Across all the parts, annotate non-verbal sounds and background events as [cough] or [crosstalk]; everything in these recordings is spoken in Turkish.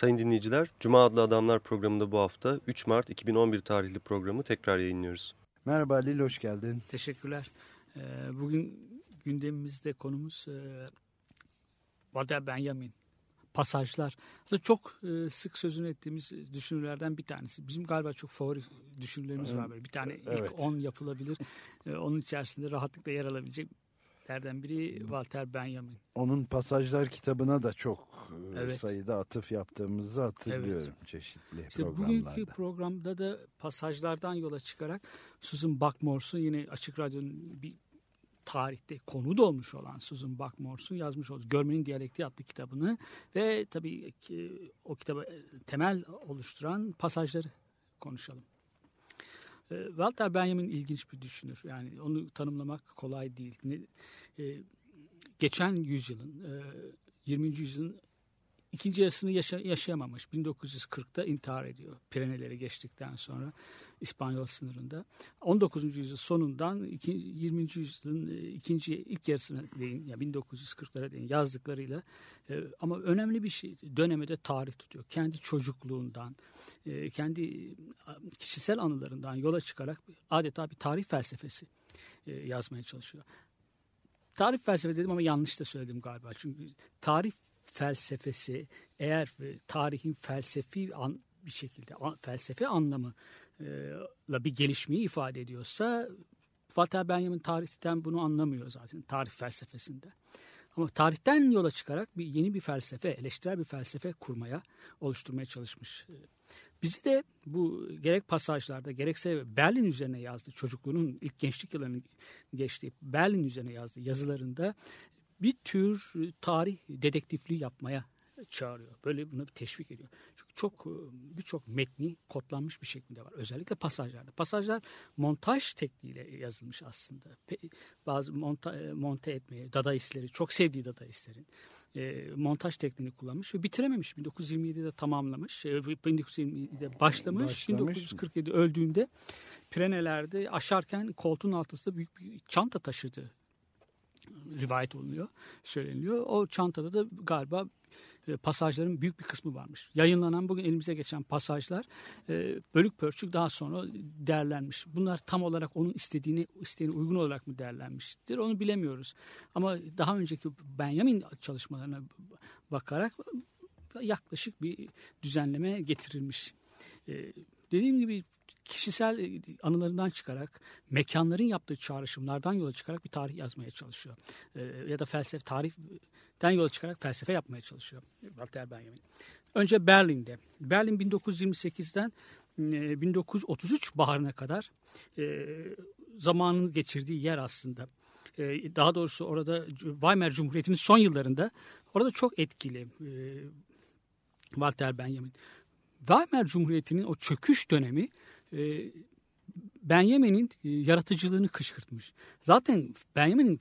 Sayın dinleyiciler, Cuma adlı Adamlar programında bu hafta 3 Mart 2011 tarihli programı tekrar yayınlıyoruz. Merhaba Lil, hoş geldin. Teşekkürler. Ee, bugün gündemimizde konumuz e, Walter Benjamin. Pasajlar. Aslında çok e, sık sözünü ettiğimiz düşünürlerden bir tanesi. Bizim galiba çok favori düşünürlerimiz var. Böyle. Bir tane Evet. ilk 10 yapılabilir. E, onun içerisinde rahatlıkla yer alabilecek lerden biri Walter Benjamin. Onun pasajlar kitabına da çok e, Evet. sayıda atıf yaptığımızı hatırlıyorum çeşitli İşte programlarda. bugünkü programda da pasajlardan yola çıkarak Susan Buckmorse'un yine Açık Radyo'nun bir tarihte konu da olmuş olan Susan Buckmorse'un yazmış olduğu Görmenin Diyalekti adlı kitabını ve tabii ki o kitaba e, temel oluşturan pasajları konuşalım. E, Walter Benjamin ilginç bir düşünür. Yani onu tanımlamak kolay değil. Ne, e, geçen yüzyılın, e, 20. yüzyılın ikinci yarısını yaşa- yaşayamamış. 1940'ta intihar ediyor. Pireneleri geçtikten sonra İspanyol sınırında. 19. yüzyıl sonundan iki- 20. yüzyılın e, ikinci ilk yarısına değin, ya 1940'lara değin yazdıklarıyla e, ama önemli bir şey döneme de tarih tutuyor. Kendi çocukluğundan, e, kendi kişisel anılarından yola çıkarak adeta bir tarih felsefesi yazmaya çalışıyor. Tarih felsefe dedim ama yanlış da söyledim galiba. Çünkü tarih felsefesi eğer e, tarihin felsefi an, bir şekilde an- felsefe anlamı e, bir gelişmeyi ifade ediyorsa Walter Benjamin tarihten bunu anlamıyor zaten tarih felsefesinde. Ama tarihten yola çıkarak bir yeni bir felsefe, eleştirel bir felsefe kurmaya, oluşturmaya çalışmış. E, Bizi de bu gerek pasajlarda gerekse Berlin üzerine yazdığı çocukluğunun ilk gençlik yıllarını geçtiği Berlin üzerine yazdığı yazılarında bir tür e, tarih dedektifliği yapmaya çağırıyor. Böyle buna bir teşvik ediyor. Çünkü çok e, birçok metni kodlanmış bir şekilde var. Özellikle pasajlarda. Pasajlar montaj tekniğiyle yazılmış aslında. Bazı monta, e, monte etmeye, dadaistleri, çok sevdiği dadaistlerin e, montaj tekniğini kullanmış ve bitirememiş. 1927'de tamamlamış. E, 1927'de başlamış. Başlamış. 1947 öldüğünde Pirenelerde aşarken koltuğun altında büyük bir çanta taşıdı rivayet olunuyor, söyleniyor. O çantada da galiba e, pasajların büyük bir kısmı varmış. Yayınlanan bugün elimize geçen pasajlar e, bölük pörçük daha sonra değerlenmiş. Bunlar tam olarak onun istediğini isteğine uygun olarak mı değerlenmiştir onu bilemiyoruz. Ama daha önceki Benjamin çalışmalarına bakarak yaklaşık bir düzenleme getirilmiş. E, dediğim gibi kişisel e, anılarından çıkarak, mekanların yaptığı çağrışımlardan yola çıkarak bir tarih yazmaya çalışıyor. E, ya da felsefe, tarihten yola çıkarak felsefe yapmaya çalışıyor Walter Benjamin. Önce Berlin'de. Berlin 1928'den e, 1933 baharına kadar e, zamanını geçirdiği yer aslında. E, daha doğrusu orada Weimar Cumhuriyeti'nin son yıllarında orada çok etkili e, Walter Benjamin. Weimar Cumhuriyeti'nin o çöküş dönemi e, Benjamin'in yaratıcılığını kışkırtmış. Zaten Benjamin'in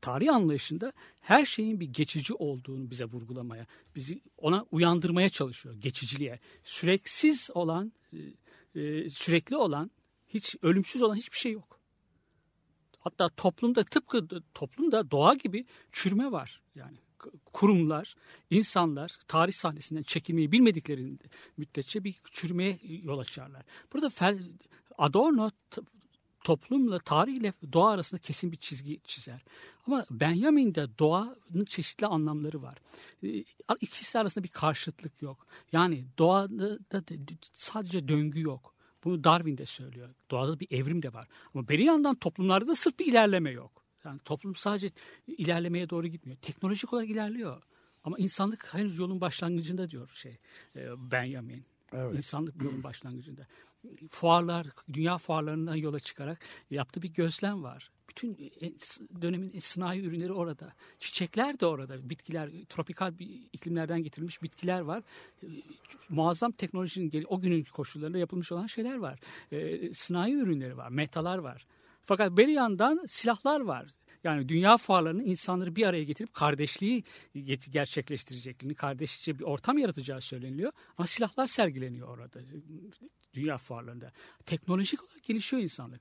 tarih anlayışında her şeyin bir geçici olduğunu bize vurgulamaya, bizi ona uyandırmaya çalışıyor geçiciliğe. Süreksiz olan, e, e, sürekli olan, hiç ölümsüz olan hiçbir şey yok. Hatta toplumda tıpkı toplumda doğa gibi çürüme var. Yani kurumlar, insanlar tarih sahnesinden çekilmeyi bilmedikleri müddetçe bir çürümeye yol açarlar. Burada Adorno toplumla, tarihle doğa arasında kesin bir çizgi çizer. Ama Benjamin'de doğanın çeşitli anlamları var. Ee, İkisi arasında bir karşıtlık yok. Yani doğada da sadece döngü yok. Bunu Darwin de söylüyor. Doğada bir evrim de var. Ama bir yandan toplumlarda da sırf bir ilerleme yok. Yani toplum sadece ilerlemeye doğru gitmiyor. Teknolojik olarak ilerliyor. Ama insanlık henüz yolun başlangıcında diyor şey e, Benjamin. Evet. İnsanlık yolun başlangıcında. Fuarlar, dünya fuarlarından yola çıkarak yaptığı bir gözlem var. Bütün e, dönemin sanayi ürünleri orada. Çiçekler de orada. Bitkiler, tropikal bir iklimlerden getirilmiş bitkiler var. E, Muazzam teknolojinin o günün koşullarında yapılmış olan şeyler var. Sanayi ürünleri var, metalar var. Fakat bir yandan silahlar var. Yani dünya fuarlarının insanları bir araya getirip kardeşliği ge- gerçekleştireceklerini, kardeşçe bir ortam yaratacağı söyleniliyor. Ama silahlar sergileniyor orada dünya fuarlarında. Teknolojik olarak gelişiyor insanlık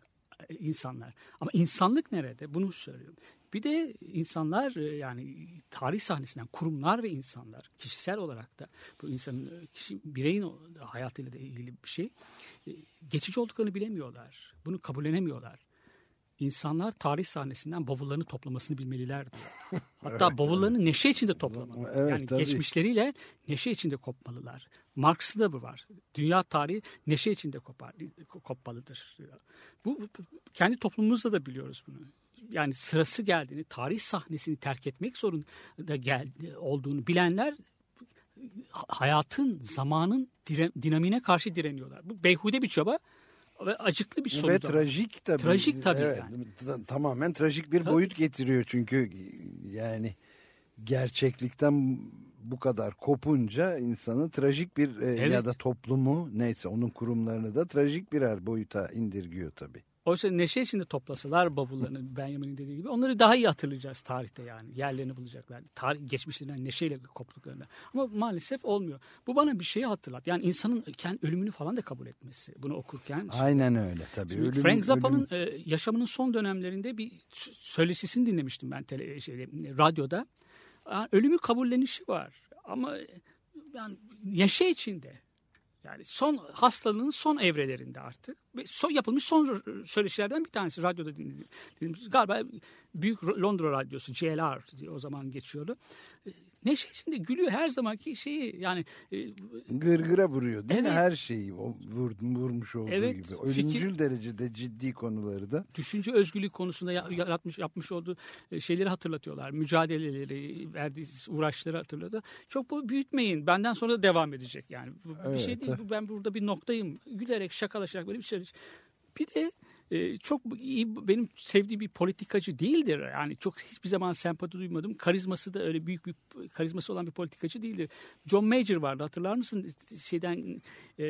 insanlar. Ama insanlık nerede? Bunu söylüyorum. Bir de insanlar e, yani tarih sahnesinden kurumlar ve insanlar kişisel olarak da bu insanın e, kişi bireyin hayatıyla da ilgili bir şey. e, Geçici olduklarını bilemiyorlar. Bunu kabullenemiyorlar. İnsanlar tarih sahnesinden bavullarını toplamasını bilmeliler diyor. [laughs] Hatta bavullarını neşe içinde toplamalı. Evet, yani tabii. geçmişleriyle neşe içinde kopmalılar. Marx'ta da bu var. Dünya tarihi neşe içinde kopar, kopmalıdır. diyor. Bu kendi toplumumuzda da biliyoruz bunu. Yani sırası geldiğini, tarih sahnesini terk etmek zorunda gel, olduğunu bilenler hayatın, zamanın dinamine karşı direniyorlar. Bu beyhude bir çaba ve acıklı bir sonuç. Ve trajik tabii. Trajik tabii Evet, yani. Tamamen trajik bir Tabii. boyut getiriyor çünkü yani gerçeklikten bu kadar kopunca insanı trajik bir e, Evet. ya da toplumu neyse onun kurumlarını da trajik birer boyuta indirgiyor tabii. Oysa neşe içinde toplasalar bavullarını [laughs] Benjamin'in dediği gibi onları daha iyi hatırlayacağız tarihte yani. Yerlerini bulacaklar. Tarih, geçmişlerinden neşeyle koptuklarında. Ama maalesef olmuyor. Bu bana bir şeyi hatırlat. Yani insanın kendi ölümünü falan da kabul etmesi. Bunu okurken. Aynen öyle tabii. Şimdi Ölüm- Frank Zappa'nın e, yaşamının son dönemlerinde bir söyleşisini dinlemiştim ben tele, şeyde, radyoda. Yani ölümü kabullenişi var ama e, yani neşe içinde. Yani son hastalığının son evrelerinde artık. Ve son yapılmış son söyleşilerden bir tanesi radyoda dinlediğimiz. Galiba büyük Londra radyosu JLR diye o zaman geçiyordu. Neşe içinde gülüyor her zamanki şeyi yani e, gırgıra vuruyor değil mi? Evet. Her şeyi o vur, vurmuş olduğu Evet, gibi. fikir- Ölümcül derecede ciddi konuları da. düşünce özgürlüğü konusunda ya- yaratmış yapmış olduğu e, şeyleri hatırlatıyorlar. Mücadeleleri, verdiği uğraşları hatırladı. Çok bu büyütmeyin. Benden sonra da devam edecek yani. Bu bir Evet, şey değil. Bu ben burada bir noktayım. Gülerek, şakalaşarak böyle bir şey. Bir de e, çok iyi benim sevdiğim bir politikacı değildir. Yani çok hiçbir zaman sempati duymadım. Karizması da öyle büyük bir karizması olan bir politikacı değildir. John Major vardı hatırlar mısın? Şeyden e,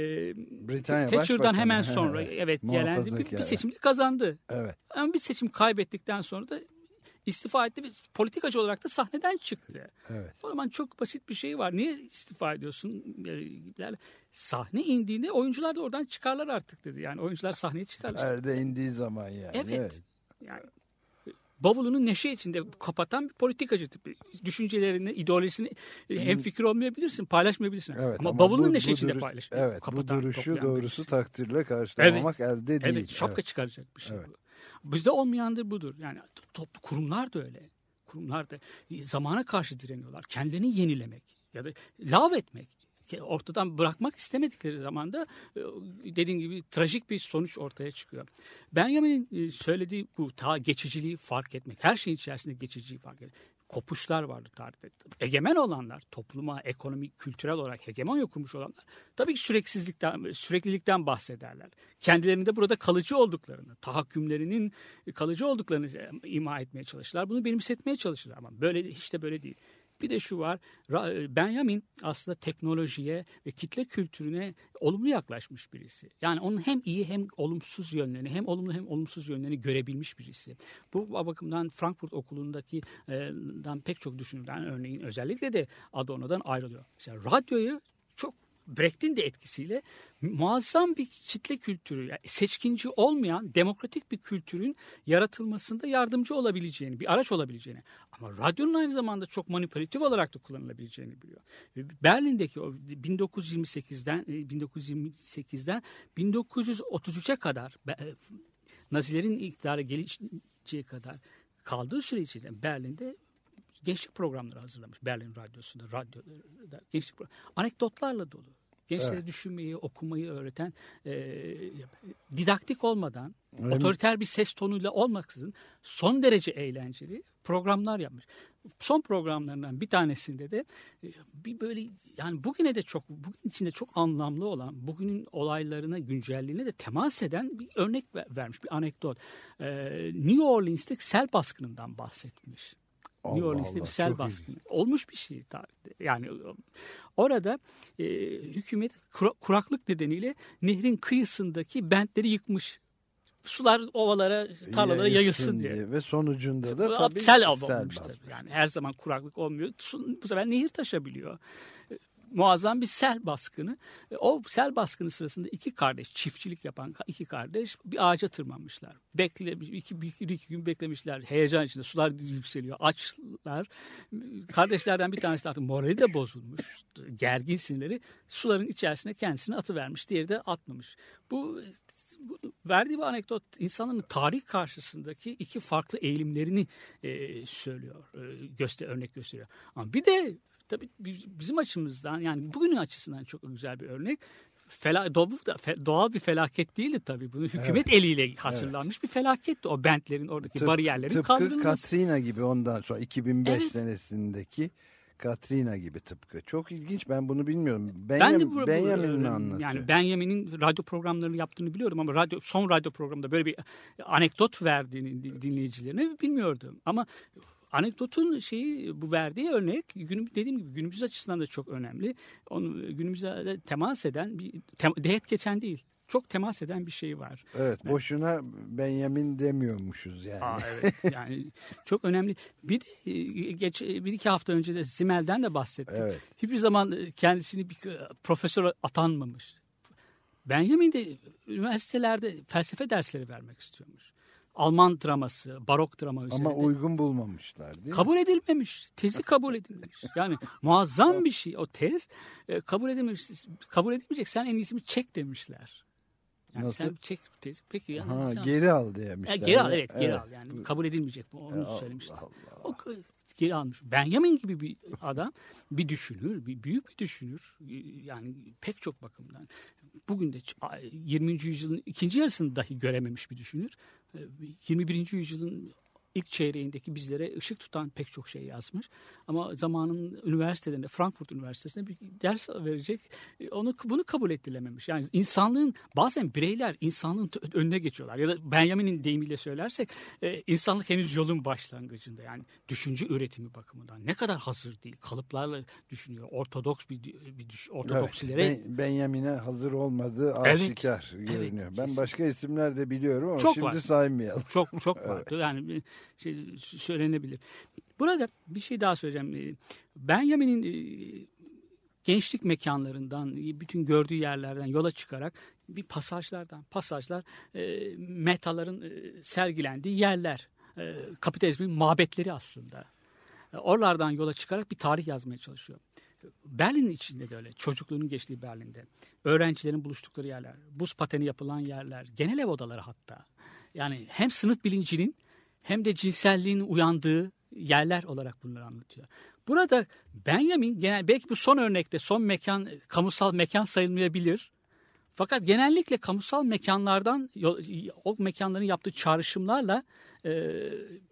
Britanya Thatcher'dan Başbakanı. hemen [laughs] sonra evet gelen bir, bir Muhafazakar. seçimde kazandı. Evet. Ama bir seçim kaybettikten sonra da istifa etti ve politikacı olarak da sahneden çıktı. Evet. O zaman çok basit bir şey var. Niye istifa ediyorsun? Yani sahne indiğinde oyuncular da oradan çıkarlar artık dedi. Yani oyuncular sahneye çıkarlar. Perde indiği zaman yani. Evet. Yani bavulunu neşe içinde kapatan bir politikacı tipi. Düşüncelerini, ideolojisini hem fikir olmayabilirsin, paylaşmayabilirsin. Evet, ama, bavulunu bu- neşe bu içinde duruş- paylaş. Evet kapatan, bu duruşu doğrusu birisi. takdirle karşılamamak elde değil. Evet şapka Evet. çıkaracak bir şey Evet. bu. Bizde olmayandır budur. Yani toplu kurumlar da öyle. Kurumlar da zamana karşı direniyorlar. Kendilerini yenilemek ya da lav etmek. Ortadan bırakmak istemedikleri zaman da e, dediğim gibi trajik bir sonuç ortaya çıkıyor. Benjamin'in e, söylediği bu ta geçiciliği fark etmek. Her şeyin içerisinde geçiciliği fark etmek. Kopuşlar vardı tarihte. Egemen olanlar, topluma, ekonomi, kültürel olarak hegemonya kurmuş olanlar tabii ki süreksizlikten, süreklilikten bahsederler. Kendilerinde burada kalıcı olduklarını, tahakkümlerinin kalıcı olduklarını ima etmeye çalışırlar. Bunu benimsetmeye çalışırlar ama böyle hiç de böyle değil. Bir de şu var, Benjamin aslında teknolojiye ve kitle kültürüne olumlu yaklaşmış birisi. Yani onun hem iyi hem olumsuz yönlerini, hem olumlu hem olumsuz yönlerini görebilmiş birisi. Bu bakımdan Frankfurt Okulu'ndaki e, pek çok düşünülen örneğin özellikle de Adorno'dan ayrılıyor. Mesela radyoyu çok Brecht'in de etkisiyle muazzam bir kitle kültürü, yani seçkinci olmayan demokratik bir kültürün yaratılmasında yardımcı olabileceğini, bir araç olabileceğini ama radyonun aynı zamanda çok manipülatif olarak da kullanılabileceğini biliyor. Berlin'deki o 1928'den e, 1928'den 1933'e kadar e, Nazilerin iktidara geleceği kadar kaldığı süre içinde Berlin'de gençlik programları hazırlamış Berlin Radyosu'nda, radyoda gençlik pro- anekdotlarla dolu. Gençlere Evet. düşünmeyi, okumayı öğreten, e, didaktik olmadan, Öyle mi? otoriter bir ses tonuyla olmaksızın son derece eğlenceli programlar yapmış. son programlarından bir tanesinde de e, bir böyle yani bugüne de çok bugün içinde çok anlamlı olan bugünün olaylarına güncelliğine de temas eden bir örnek ver- vermiş bir anekdot. Ee, New Orleans'te sel baskınından bahsetmiş. New Orleans'te bir sel baskını. Olmuş bir şey tarihte. Yani orada e, hükümet kura- kuraklık nedeniyle nehrin kıyısındaki bentleri yıkmış. Sular ovalara, tarlalara yayılsın diye. Ve sonucunda da tabii sel sel olmuş tabii. Yani her zaman kuraklık olmuyor. Bu sefer nehir taşabiliyor. Muazzam bir sel baskını. E, O sel baskını sırasında iki kardeş, çiftçilik yapan iki kardeş bir ağaca tırmanmışlar. Bekle, iki, bir, iki gün beklemişler. Heyecan içinde sular yükseliyor. Açlar. Kardeşlerden bir tanesi artık morali de bozulmuş. Gergin sinirleri suların içerisine kendisini atıvermiş. Diğeri de atmamış. Bu verdiği bu anekdot insanların tarih karşısındaki iki farklı eğilimlerini e, söylüyor, e, göster örnek gösteriyor. Ama bir de tabii bi- bizim açımızdan yani bugünün açısından çok güzel bir örnek. Fela, doğal, bir felaket değildi tabii. Bunu hükümet eliyle hazırlanmış bir felaketti. O bentlerin oradaki Tıp- bariyerlerin tıpkı kaldırılması. Katrina gibi ondan sonra 2005 Evet. senesindeki Katrina gibi tıpkı. Çok ilginç ben bunu bilmiyorum. Ben Benyam, de bu, bu- Benjamin mi e, anlatıyor? Yani Benjamin'in radyo programlarını yaptığını biliyorum ama radyo son radyo programında böyle bir anekdot verdiğini di- dinleyicilerine bilmiyordum. Ama anekdotun şeyi bu verdiği örnek günüm dediğim gibi günümüz açısından da çok önemli. Onu günümüze temas eden bir tem, deyet geçen değil. Çok temas eden bir şey var. Evet boşuna Benjamin demiyormuşuz yani. Aa, [laughs] evet yani çok önemli. Bir e, geç bir iki hafta önce de Zimmel'den de bahsettik. Evet. Hiçbir zaman e, kendisini bir e, profesör atanmamış. Benjamin de üniversitelerde felsefe dersleri vermek istiyormuş. Alman draması, barok drama üzerinde. Ama uygun bulmamışlar değil mi? Kabul edilmemiş. Tezi kabul edilmemiş. Yani [laughs] muazzam bir şey. O tez e, kabul edilmemiş. Kabul edilmeyecek. Sen en iyisi bir çek demişler. Yani Nasıl? sen çek tezi. Peki yani. Ha, sen- geri al demişler. ya geri al evet geri al yani kabul edilmeyecek bu onu Allah söylemişler. Allah. O geri almış. Benjamin gibi bir adam bir düşünür, bir büyük bir düşünür. Yani pek çok bakımdan. Bugün de ç- 20. yüzyılın ikinci yarısını dahi görememiş bir düşünür. Ee, 21. yüzyılın ilk çeyreğindeki bizlere ışık tutan pek çok şey yazmış. Ama zamanın üniversitelerinde, Frankfurt Üniversitesi'nde bir ders verecek. e, Onu bunu kabul ettirememiş. Yani insanlığın bazen bireyler insanlığın önüne geçiyorlar. Ya da Benjamin'in deyimiyle söylersek e, insanlık henüz yolun başlangıcında. Yani düşünce üretimi bakımından ne kadar hazır değil. Kalıplarla düşünüyor. Ortodoks bir, bir düş, ortodoksilere Evet, Ben- Benjamin'e hazır olmadığı Evet, aşikar evet, görünüyor. ben kesin. başka isimler de biliyorum ama Çok şimdi var. saymayalım. Çok çok [laughs] farklı. Yani bir şey söylenebilir. Burada bir şey daha söyleyeceğim. Ee, Benjamin'in e, gençlik mekanlarından, bütün gördüğü yerlerden yola çıkarak bir pasajlardan, pasajlar e, metaların e, sergilendiği yerler. E, kapitalizmin mabetleri aslında. E, oralardan yola çıkarak bir tarih yazmaya çalışıyor. Berlin içinde de öyle. Çocukluğunun geçtiği Berlin'de. Öğrencilerin buluştukları yerler. Buz pateni yapılan yerler. Genel ev odaları hatta. Yani hem sınıf bilincinin hem de cinselliğin uyandığı yerler olarak bunları anlatıyor. Burada Benjamin genel belki bu son örnekte son mekan kamusal mekan sayılmayabilir. Fakat genellikle kamusal mekanlardan o mekanların yaptığı çağrışımlarla e,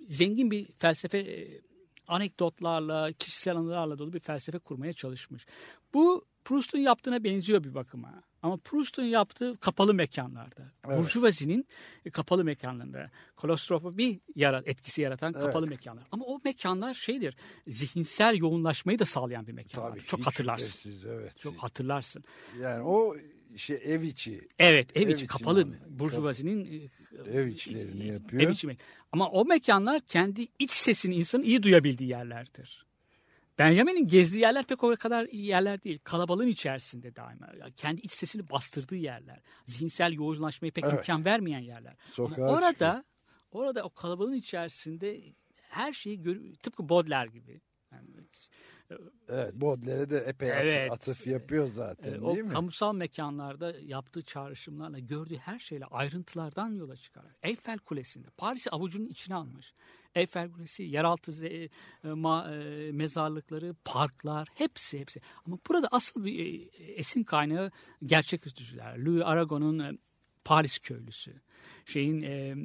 zengin bir felsefe e, anekdotlarla, kişisel anılarla dolu bir felsefe kurmaya çalışmış. Bu Proust'un yaptığına benziyor bir bakıma. Ama Proust'un yaptığı kapalı mekanlarda. Evet. Burjuvazi'nin kapalı mekanlarında. Kolostrofobi yarat, etkisi yaratan kapalı Evet. mekanlar. Ama o mekanlar şeydir, zihinsel yoğunlaşmayı da sağlayan bir mekanlar. Tabii, Çok hatırlarsın. şüphesiz, evet. Çok hatırlarsın. Yani o şey ev içi Evet, ev, Ev içi içi kapalı. Burjuvazi'nin e, ev içlerini yapıyor. Ev içi Ama o mekanlar kendi iç sesini insanın iyi duyabildiği yerlerdir. Benjamin'in gezdiği yerler pek o kadar iyi yerler değil. Kalabalığın içerisinde daima. Yani kendi iç sesini bastırdığı yerler. Zihinsel yoğunlaşmayı pek Evet. imkan vermeyen yerler. Sokağa Ama orada çıkıyor. orada o kalabalığın içerisinde her şeyi gör, tıpkı Baudelaire gibi. Yani, Evet, Baudelaire'e de epey Evet. atıf yapıyor zaten e, o değil mi? kamusal mekanlarda yaptığı çağrışımlarla gördüğü her şeyle ayrıntılardan yola çıkarak Eyfel Kulesi'nde Paris'i avucunun içine almış. Eyfel Kulesi, yeraltı e, ma- e, mezarlıkları, parklar hepsi hepsi. Ama burada asıl bir e, esin kaynağı gerçek üstücüler. Louis Aragon'un e, Paris köylüsü. Şeyin e,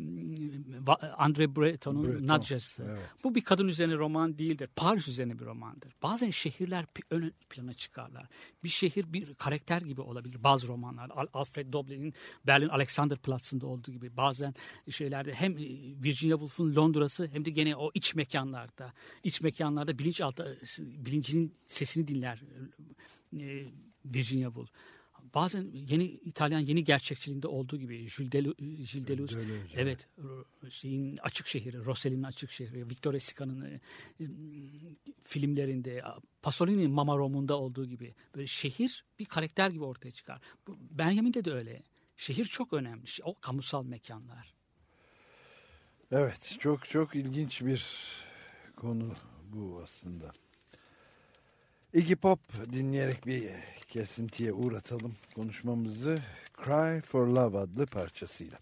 Andre Breton'un Breton, Nadjası. evet. Bu bir kadın üzerine roman değildir. Paris üzerine bir romandır. Bazen şehirler ön plana çıkarlar. Bir şehir bir karakter gibi olabilir bazı romanlar. Al- Alfred Doblin'in Berlin Alexanderplatz'ında olduğu gibi bazen şeylerde hem Virginia Woolf'un Londra'sı hem de gene o iç mekanlarda. iç mekanlarda bilinçaltı bilincinin sesini dinler Virginia Woolf. Bazen yeni İtalyan yeni gerçekçiliğinde olduğu gibi Jules Deleuze, Jules Deleuze evet şeyin açık şehri, Rossellini'nin açık şehri, Victor Sica'nın e, e, filmlerinde, Pasolini'nin Mama Rom'unda olduğu gibi böyle şehir bir karakter gibi ortaya çıkar. Benjamin'de de öyle. Şehir çok önemli. O kamusal mekanlar. Evet çok çok ilginç bir konu bu aslında. Iggy Pop dinleyerek bir kesintiye uğratalım konuşmamızı Cry for Love adlı parçasıyla.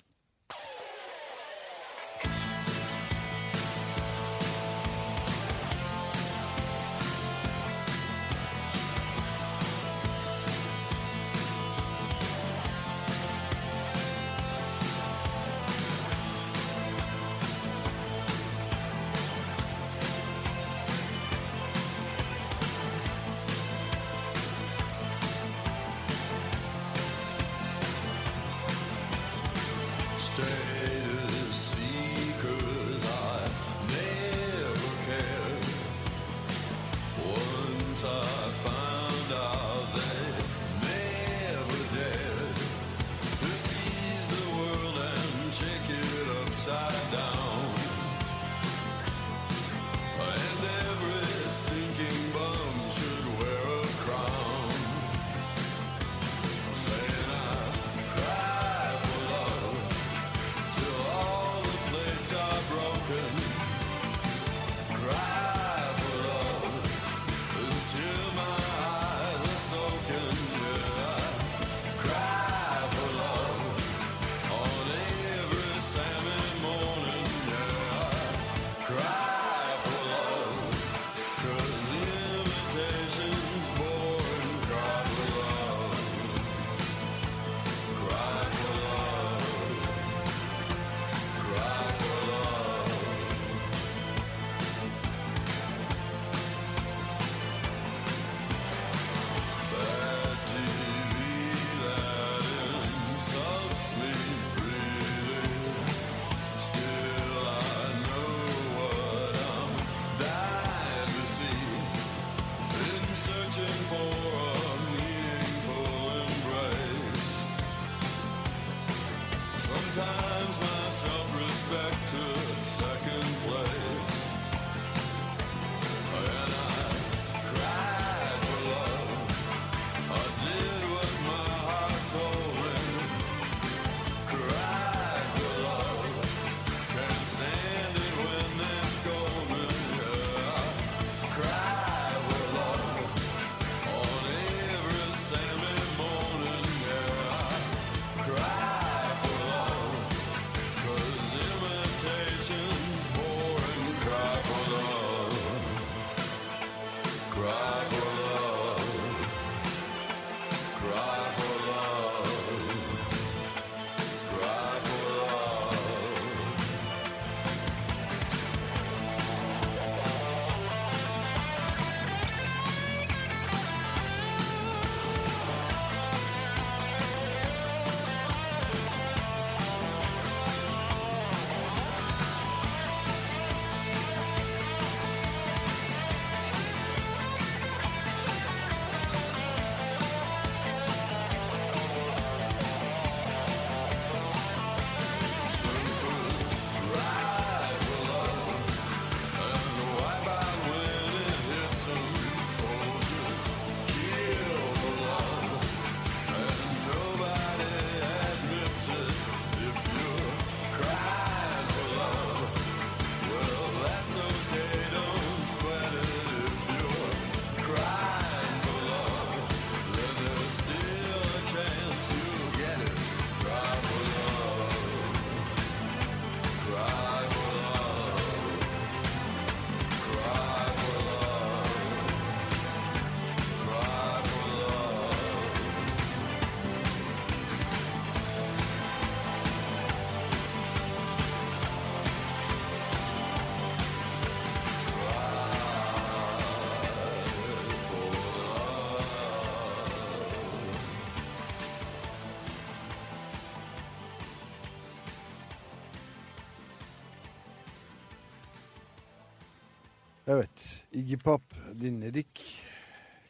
Iggy Pop dinledik.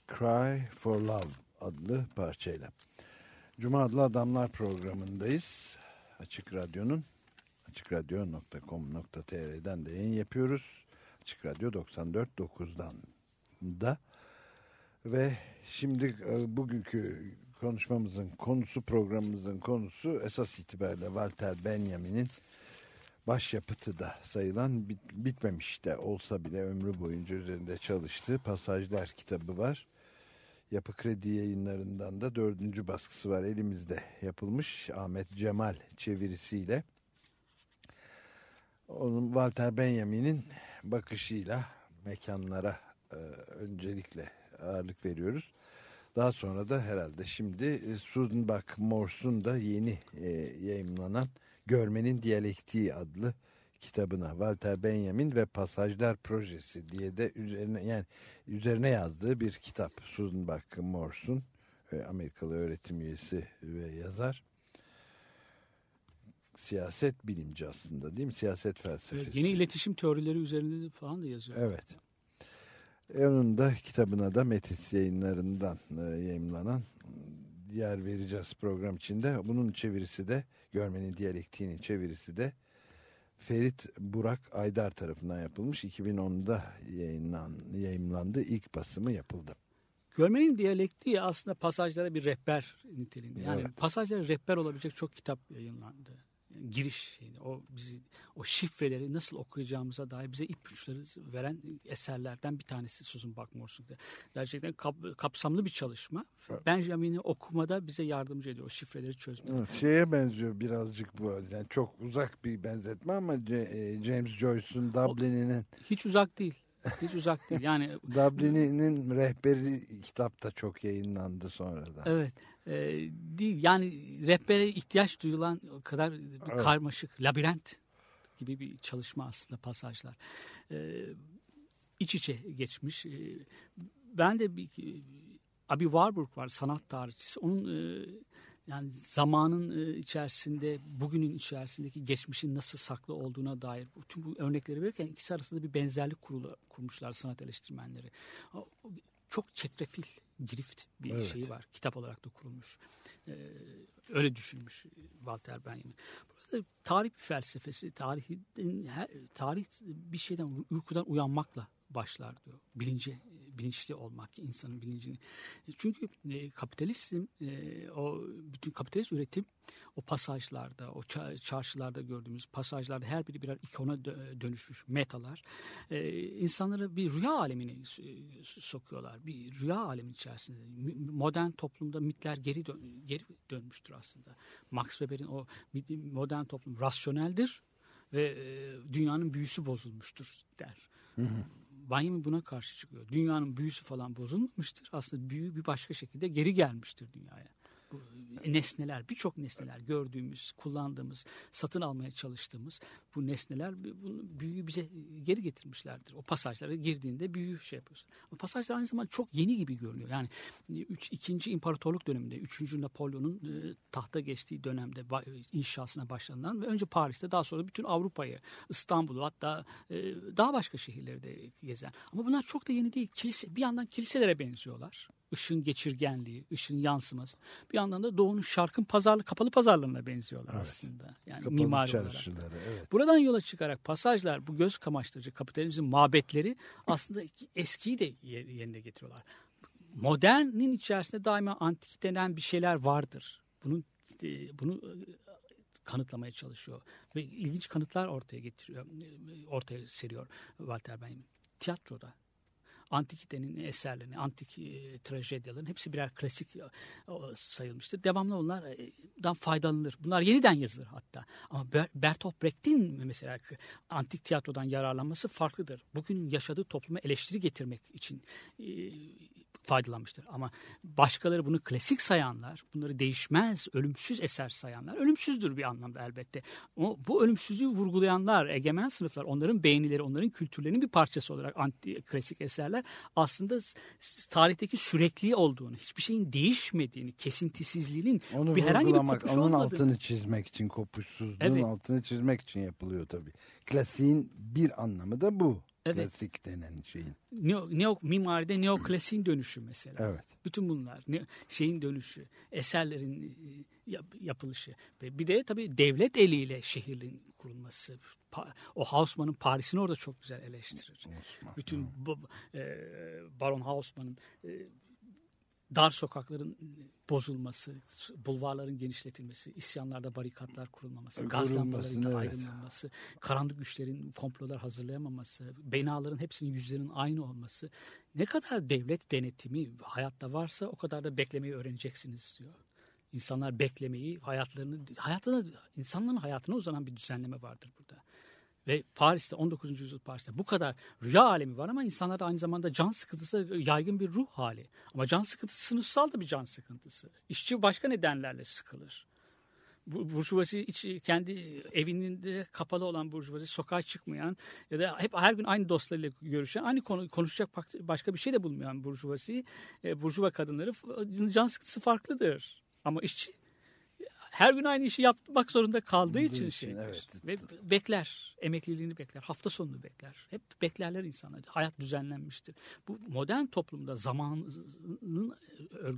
Cry for Love adlı parçayla. Cuma adlı Adamlar programındayız. Açık Radyo'nun açıkradyo.com.tr'den de yayın yapıyoruz. Açık Radyo 94.9'dan da. Ve şimdi e, bugünkü konuşmamızın konusu, programımızın konusu esas itibariyle Walter Benjamin'in başyapıtı da sayılan bit- bitmemiş de olsa bile ömrü boyunca üzerinde çalıştığı Pasajlar kitabı var. Yapı Kredi yayınlarından da dördüncü baskısı var elimizde yapılmış Ahmet Cemal çevirisiyle. Onun Walter Benjamin'in bakışıyla mekanlara e, öncelikle ağırlık veriyoruz. Daha sonra da herhalde şimdi e, Susan Buck Morse'un da yeni e, yayımlanan Görmenin Diyalektiği adlı kitabına Walter Benjamin ve Pasajlar Projesi diye de üzerine yani üzerine yazdığı bir kitap Susan Buck Morse'un e, Amerikalı öğretim üyesi ve yazar. Siyaset bilimci aslında değil mi? Siyaset felsefesi. Evet, yeni iletişim teorileri üzerinde de falan da yazıyor. Evet. E, onun da kitabına da Metis yayınlarından e, yayımlanan yer vereceğiz program içinde. Bunun çevirisi de Görmenin Diyalektiğinin çevirisi de Ferit Burak Aydar tarafından yapılmış. 2010'da yayınlan, yayımlandı. İlk basımı yapıldı. Görmenin diyalektiği aslında pasajlara bir rehber niteliğinde. Yani Evet. pasajlara rehber olabilecek çok kitap yayınlandı. Giriş şeyini, o bizi o şifreleri nasıl okuyacağımıza dair bize ipuçları veren eserlerden bir tanesi Susan Buck Morse'un. Gerçekten kap- kapsamlı bir çalışma. Benjamin'i okumada bize yardımcı ediyor o şifreleri çözmeye. Evet, Şeye benziyor birazcık bu. Yani çok uzak bir benzetme ama e, James Joyce'un Dublin'inin Hiç uzak değil. Hiç uzak değil. Yani [laughs] Dublin'inin rehberi kitap da çok yayınlandı sonradan. Evet. e, değil. Yani rehbere ihtiyaç duyulan kadar bir Evet. karmaşık, labirent gibi bir çalışma aslında pasajlar. E, iç içe geçmiş. E, ben de bir Abi Warburg var sanat tarihçisi. Onun e, yani zamanın e, içerisinde, bugünün içerisindeki geçmişin nasıl saklı olduğuna dair tüm bu örnekleri verirken ikisi arasında bir benzerlik kurulu, kurmuşlar sanat eleştirmenleri. Çok çetrefil, girift bir Evet. şey var. Kitap olarak da kurulmuş. Ee, öyle düşünmüş Walter Benjamin. Burada tarih felsefesi, tarihin, tarih bir şeyden uykudan uyanmakla başlar diyor. Bilince, bilinçli olmak, insanın bilincini. Çünkü e, kapitalizm, e, o bütün kapitalist üretim o pasajlarda, o ça- çarşılarda gördüğümüz pasajlarda her biri birer ikona dö- dönüşmüş metalar. E, insanları bir rüya alemine e, sokuyorlar. Bir rüya alemin içerisinde. Modern toplumda mitler geri dön- geri dönmüştür aslında. Max Weber'in o modern toplum rasyoneldir ve e, dünyanın büyüsü bozulmuştur der. Benjamin buna karşı çıkıyor. Dünyanın büyüsü falan bozulmamıştır. Aslında büyü bir başka şekilde geri gelmiştir dünyaya. Nesneler, birçok nesneler gördüğümüz, kullandığımız, satın almaya çalıştığımız bu nesneler bu bu büyüyü bize geri getirmişlerdir. O pasajlara girdiğinde büyü şey yapıyorsun. Ama pasajlar aynı zamanda çok yeni gibi görünüyor. Yani üç, ikinci imparatorluk döneminde, üçüncü Napolyon'un e, tahta geçtiği dönemde inşasına başlanılan ve önce Paris'te daha sonra bütün Avrupa'yı, İstanbul'u hatta e, daha başka şehirleri de gezen. Ama bunlar çok da yeni değil. Kilise, bir yandan kiliselere benziyorlar. Işığın geçirgenliği, ışığın yansıması. Bir yandan da doğunun şarkın pazarlı, kapalı pazarlarına benziyorlar aslında. Yani Kapalı mimari olarak. da. Evet. Buradan yola çıkarak pasajlar, bu göz kamaştırıcı kapitalizmin mabetleri aslında eskiyi de yer- yerine getiriyorlar. Modernin içerisinde daima antik denen bir şeyler vardır. Bunun e, bunu e, kanıtlamaya çalışıyor ve ilginç kanıtlar ortaya getiriyor, e, ortaya seriyor Walter Benjamin. Tiyatroda antikitenin eserlerini, antik e, trajedyaların hepsi birer klasik e, sayılmıştır. Devamlı onlardan faydalanılır. Bunlar yeniden yazılır hatta. Ama Ber- Bertolt Brecht'in mesela antik tiyatrodan yararlanması farklıdır. Bugün yaşadığı topluma eleştiri getirmek için e, faydalanmıştır. Ama başkaları bunu klasik sayanlar, bunları değişmez, ölümsüz eser sayanlar, ölümsüzdür bir anlamda elbette. Ama bu ölümsüzlüğü vurgulayanlar, egemen sınıflar, onların beğenileri, onların kültürlerinin bir parçası olarak anti klasik eserler aslında tarihteki sürekli olduğunu, hiçbir şeyin değişmediğini, kesintisizliğinin Onu bir herhangi bir kopuş onun olmadığını. altını çizmek için, kopuşsuzluğun Evet. altını çizmek için yapılıyor tabii. Klasiğin bir anlamı da bu. Klasik denen şeyin. Neo, neo, mimaride neoklasiğin dönüşü mesela. Evet. Bütün bunlar ne, şeyin dönüşü, eserlerin e, yap- yapılışı ve bir de tabii devlet eliyle şehrin kurulması. Pa- o Haussmann'ın Paris'ini orada çok güzel eleştirir. Bütün bu, e, Baron Haussmann'ın e, dar sokakların bozulması, bulvarların genişletilmesi, isyanlarda barikatlar kurulmaması, gaz lambalarının evet. aydınlanması, karanlık güçlerin komplolar hazırlayamaması, binaların hepsinin yüzlerinin aynı olması. Ne kadar devlet denetimi hayatta varsa o kadar da beklemeyi öğreneceksiniz diyor. İnsanlar beklemeyi, hayatlarını, hayatına, insanların hayatına uzanan bir düzenleme vardır burada. Ve Paris'te 19. yüzyıl Paris'te bu kadar rüya alemi var ama insanlarda aynı zamanda can sıkıntısı yaygın bir ruh hali. Ama can sıkıntısı sınıfsal da bir can sıkıntısı. İşçi başka nedenlerle sıkılır. Bu burjuvazi iç, kendi evinde kapalı olan burjuvazi sokağa çıkmayan ya da hep her gün aynı dostlarıyla görüşen aynı konu konuşacak başka bir şey de bulmayan burjuvazi e, burjuva kadınları can sıkıntısı farklıdır. Ama işçi her gün aynı işi yapmak zorunda kaldığı için için, şeydir. evet. Ve bekler, emekliliğini bekler, hafta sonunu bekler. Hep beklerler insanlar. Hayat düzenlenmiştir. Bu modern toplumda zamanın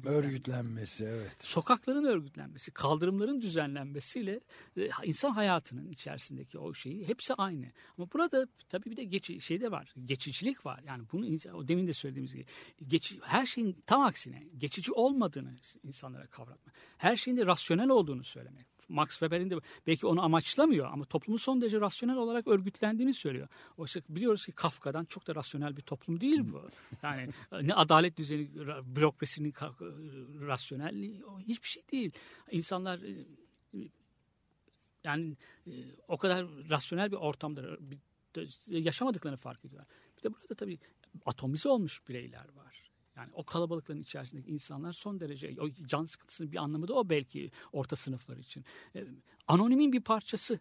örgütlenmesi, evet. sokakların örgütlenmesi, kaldırımların düzenlenmesiyle e, insan hayatının içerisindeki o şeyi hepsi aynı. Ama burada tabii bir de geç, şey de var. Geçicilik var. Yani bunu o demin de söylediğimiz gibi geç, her şeyin tam aksine geçici olmadığını insanlara kavratmak. Her şeyin de rasyonel olduğunu söylemek. Max Weber'in de belki onu amaçlamıyor ama toplumun son derece rasyonel olarak örgütlendiğini söylüyor. Oysa biliyoruz ki Kafka'dan çok da rasyonel bir toplum değil bu. [laughs] Yani ne adalet düzeni, ra- bürokrasinin ka- rasyonelliği o hiçbir şey değil. İnsanlar e, yani e, o kadar rasyonel bir ortamda yaşamadıklarını fark ediyorlar. Bir de burada tabii atomize olmuş bireyler var. Yani o kalabalıkların içerisindeki insanlar son derece o can sıkıntısının bir anlamı da o belki orta sınıflar için. E, anonimin bir parçası.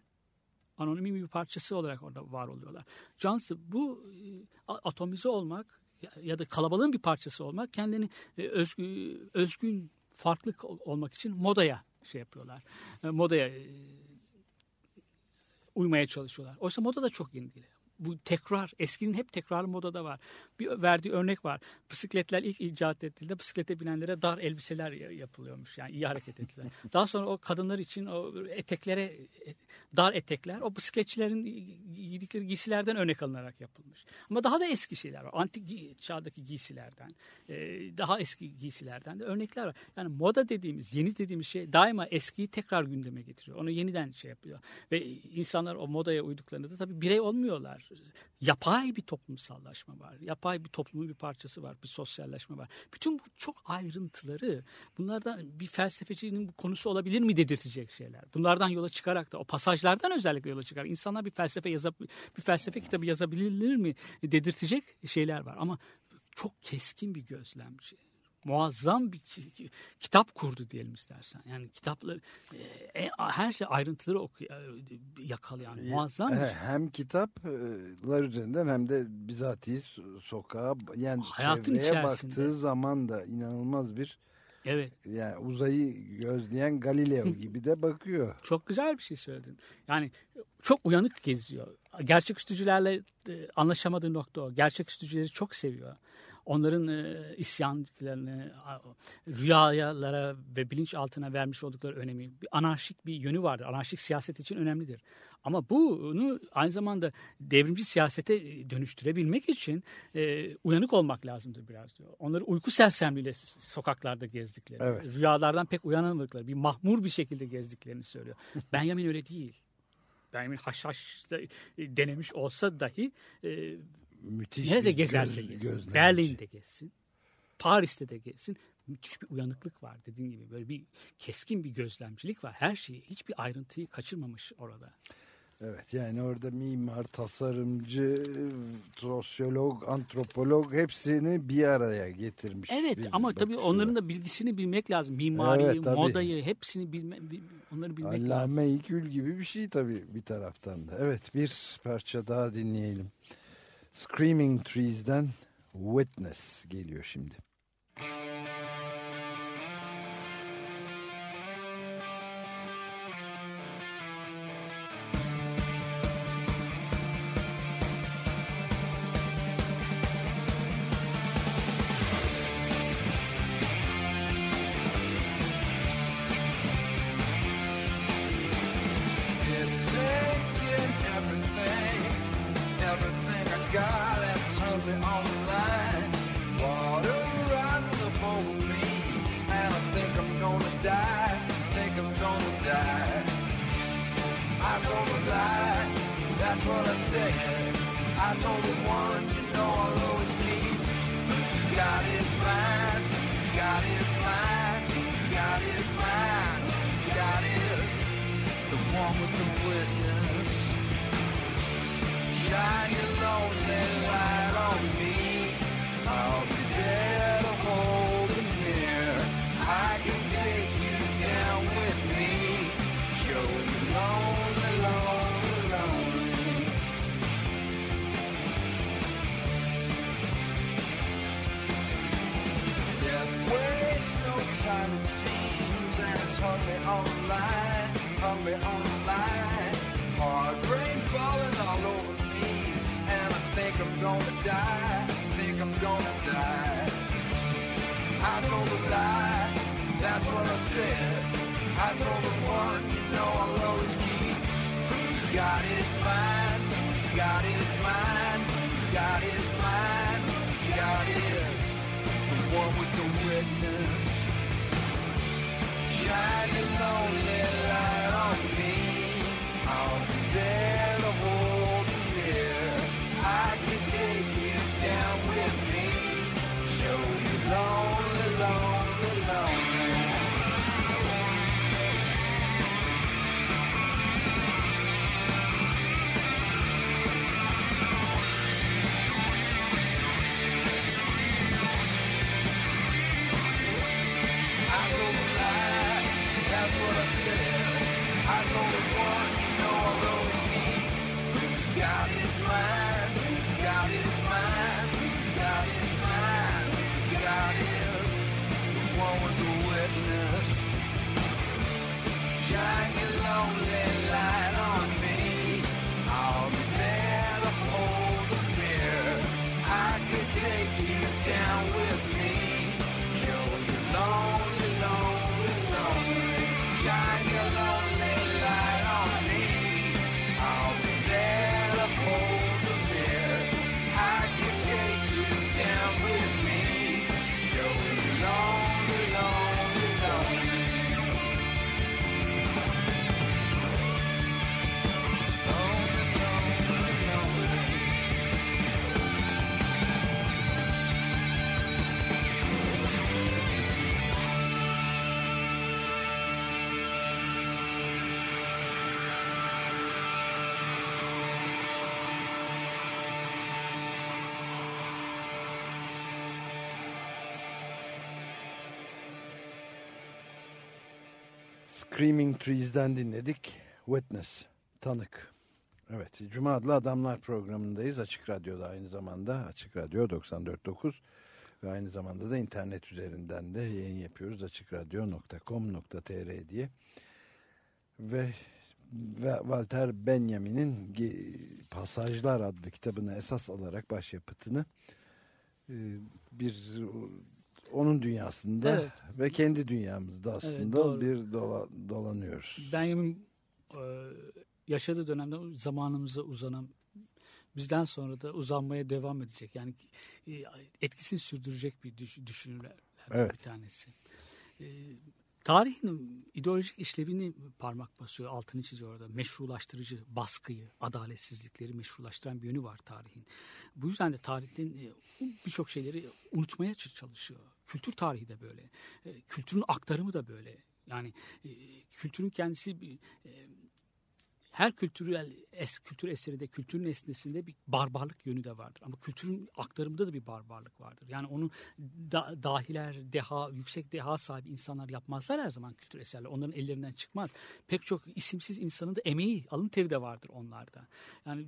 Anonimin bir parçası olarak orada var oluyorlar. Cansı bu e, atomize olmak ya, da kalabalığın bir parçası olmak kendini e, özgü, özgün farklı ol- olmak için modaya şey yapıyorlar. Modaya uymaya çalışıyorlar. Oysa moda da çok yeni değil. Bu tekrar, eskinin hep tekrarı modada var. Bir verdiği örnek var. Bisikletler ilk icat edildiğinde bisiklete binenlere dar elbiseler ya- yapılıyormuş. Yani iyi hareket ettiler. [laughs] Daha sonra o kadınlar için o eteklere, e, dar etekler o bisikletçilerin giydikleri giysilerden örnek alınarak yapılmış. Ama daha da eski şeyler var. Antik çağdaki giysilerden, e, daha eski giysilerden de örnekler var. Yani moda dediğimiz, yeni dediğimiz şey daima eskiyi tekrar gündeme getiriyor. Onu yeniden şey yapıyor. Ve insanlar o modaya uyduklarında da tabii birey olmuyorlar. Yapay bir toplumsallaşma var. Yapay bir toplumun bir parçası var. Bir sosyalleşme var. Bütün bu çok ayrıntıları bunlardan bir felsefecinin bu konusu olabilir mi dedirtecek şeyler. Bunlardan yola çıkarak da o pasajlardan özellikle yola çıkarak insanlar bir felsefe yazab bir felsefe kitabı yazabilir mi dedirtecek şeyler var. Ama çok keskin bir gözlemci. Muazzam bir ki- ki- kitap kurdu diyelim istersen. Yani kitapla e, e, her şey ayrıntıları oku, e, yakalayan muazzam şey. hem kitaplar üzerinden hem de bizatihi so- sokağa yani Hayatın çevreye içerisinde. baktığı zaman da inanılmaz bir Evet. yani uzayı gözleyen Galileo [laughs] gibi de bakıyor. Çok güzel bir şey söyledin. Yani çok uyanık geziyor. Gerçeküstücülerle e, anlaşamadığı nokta o. Gerçeküstücüleri çok seviyor. Onların e, isyanlarını, a- rüyalara ve bilinçaltına vermiş oldukları önemi, bir anarşik bir yönü vardır. Anarşik siyaset için önemlidir. Ama bunu aynı zamanda devrimci siyasete dönüştürebilmek için e, uyanık olmak lazımdır biraz diyor. Onları uyku sersemliğiyle sokaklarda gezdikleri, Evet. rüyalardan pek uyanamadıkları, bir mahmur bir şekilde gezdiklerini söylüyor. [laughs] Benjamin öyle değil. Benjamin haşhaş e, denemiş olsa dahi e, Müthiş nerede gezerse göz- gezsin. Berlin'de gezsin. Paris'te de gezsin. Müthiş bir uyanıklık var dediğin gibi. Böyle bir keskin bir gözlemcilik var. Her şeyi, hiçbir ayrıntıyı kaçırmamış orada. Evet yani orada mimar, tasarımcı, sosyolog, antropolog hepsini bir araya getirmiş. Evet bir ama tabii bakışla. onların da bilgisini bilmek lazım. Mimariyi, Evet, tabii. modayı hepsini bilme, bil- onları bilmek lazım. Allame İkül gibi bir şey tabii bir taraftan da. Evet bir parça daha dinleyelim. Screaming Trees'den Witness geliyor şimdi. What I said. I told the one you know I'll always keep. Who's got it mine? Who's got it mine? Who's got it mine? Who's got it? The one with the witness. Shine your lonely light Hard rain falling all over me, and I think I'm gonna die, think I'm gonna die. I told a lie, that's what I said. I told the one you know I'll always keep. Who's got his mind? Who's got his mind? Who's got his mind? Who's got his? The one with the witness. Lonely light on me. I'll be there to hold you. I can take you down with me. Show you lonely, lonely. God's only one. Screaming Trees'den dinledik. Witness, tanık. Evet, Cuma adlı Adamlar programındayız. Açık Radyo'da aynı zamanda. Açık Radyo 94.9 ve aynı zamanda da internet üzerinden de yayın yapıyoruz. açıkradyo.com.tr diye. Ve, ve Walter Benjamin'in Pasajlar adlı kitabını esas alarak başyapıtını e, bir onun dünyasında Evet. ve kendi dünyamızda aslında doğru. bir dola- dolanıyoruz. Benjamin e, yaşadığı dönemde zamanımıza uzanan bizden sonra da uzanmaya devam edecek. Yani e, etkisini sürdürecek bir düş- düşünürlerden Evet. bir tanesi. E, tarihin ideolojik işlevini parmak basıyor, altını çiziyor orada. Meşrulaştırıcı baskıyı, adaletsizlikleri meşrulaştıran bir yönü var tarihin. Bu yüzden de tarihin e, birçok şeyleri unutmaya çalışıyor. Kültür tarihi de böyle. E, Kültürün aktarımı da böyle. Yani e, kültürün kendisi her kültürel es, kültür eserinde, kültür nesnesinde bir barbarlık yönü de vardır. Ama kültürün aktarımında da bir barbarlık vardır. Yani onu da, dahiler, deha, yüksek deha sahibi insanlar yapmazlar her zaman kültür eserleri. Onların ellerinden çıkmaz. Pek çok isimsiz insanın da emeği, alın teri de vardır onlarda. Yani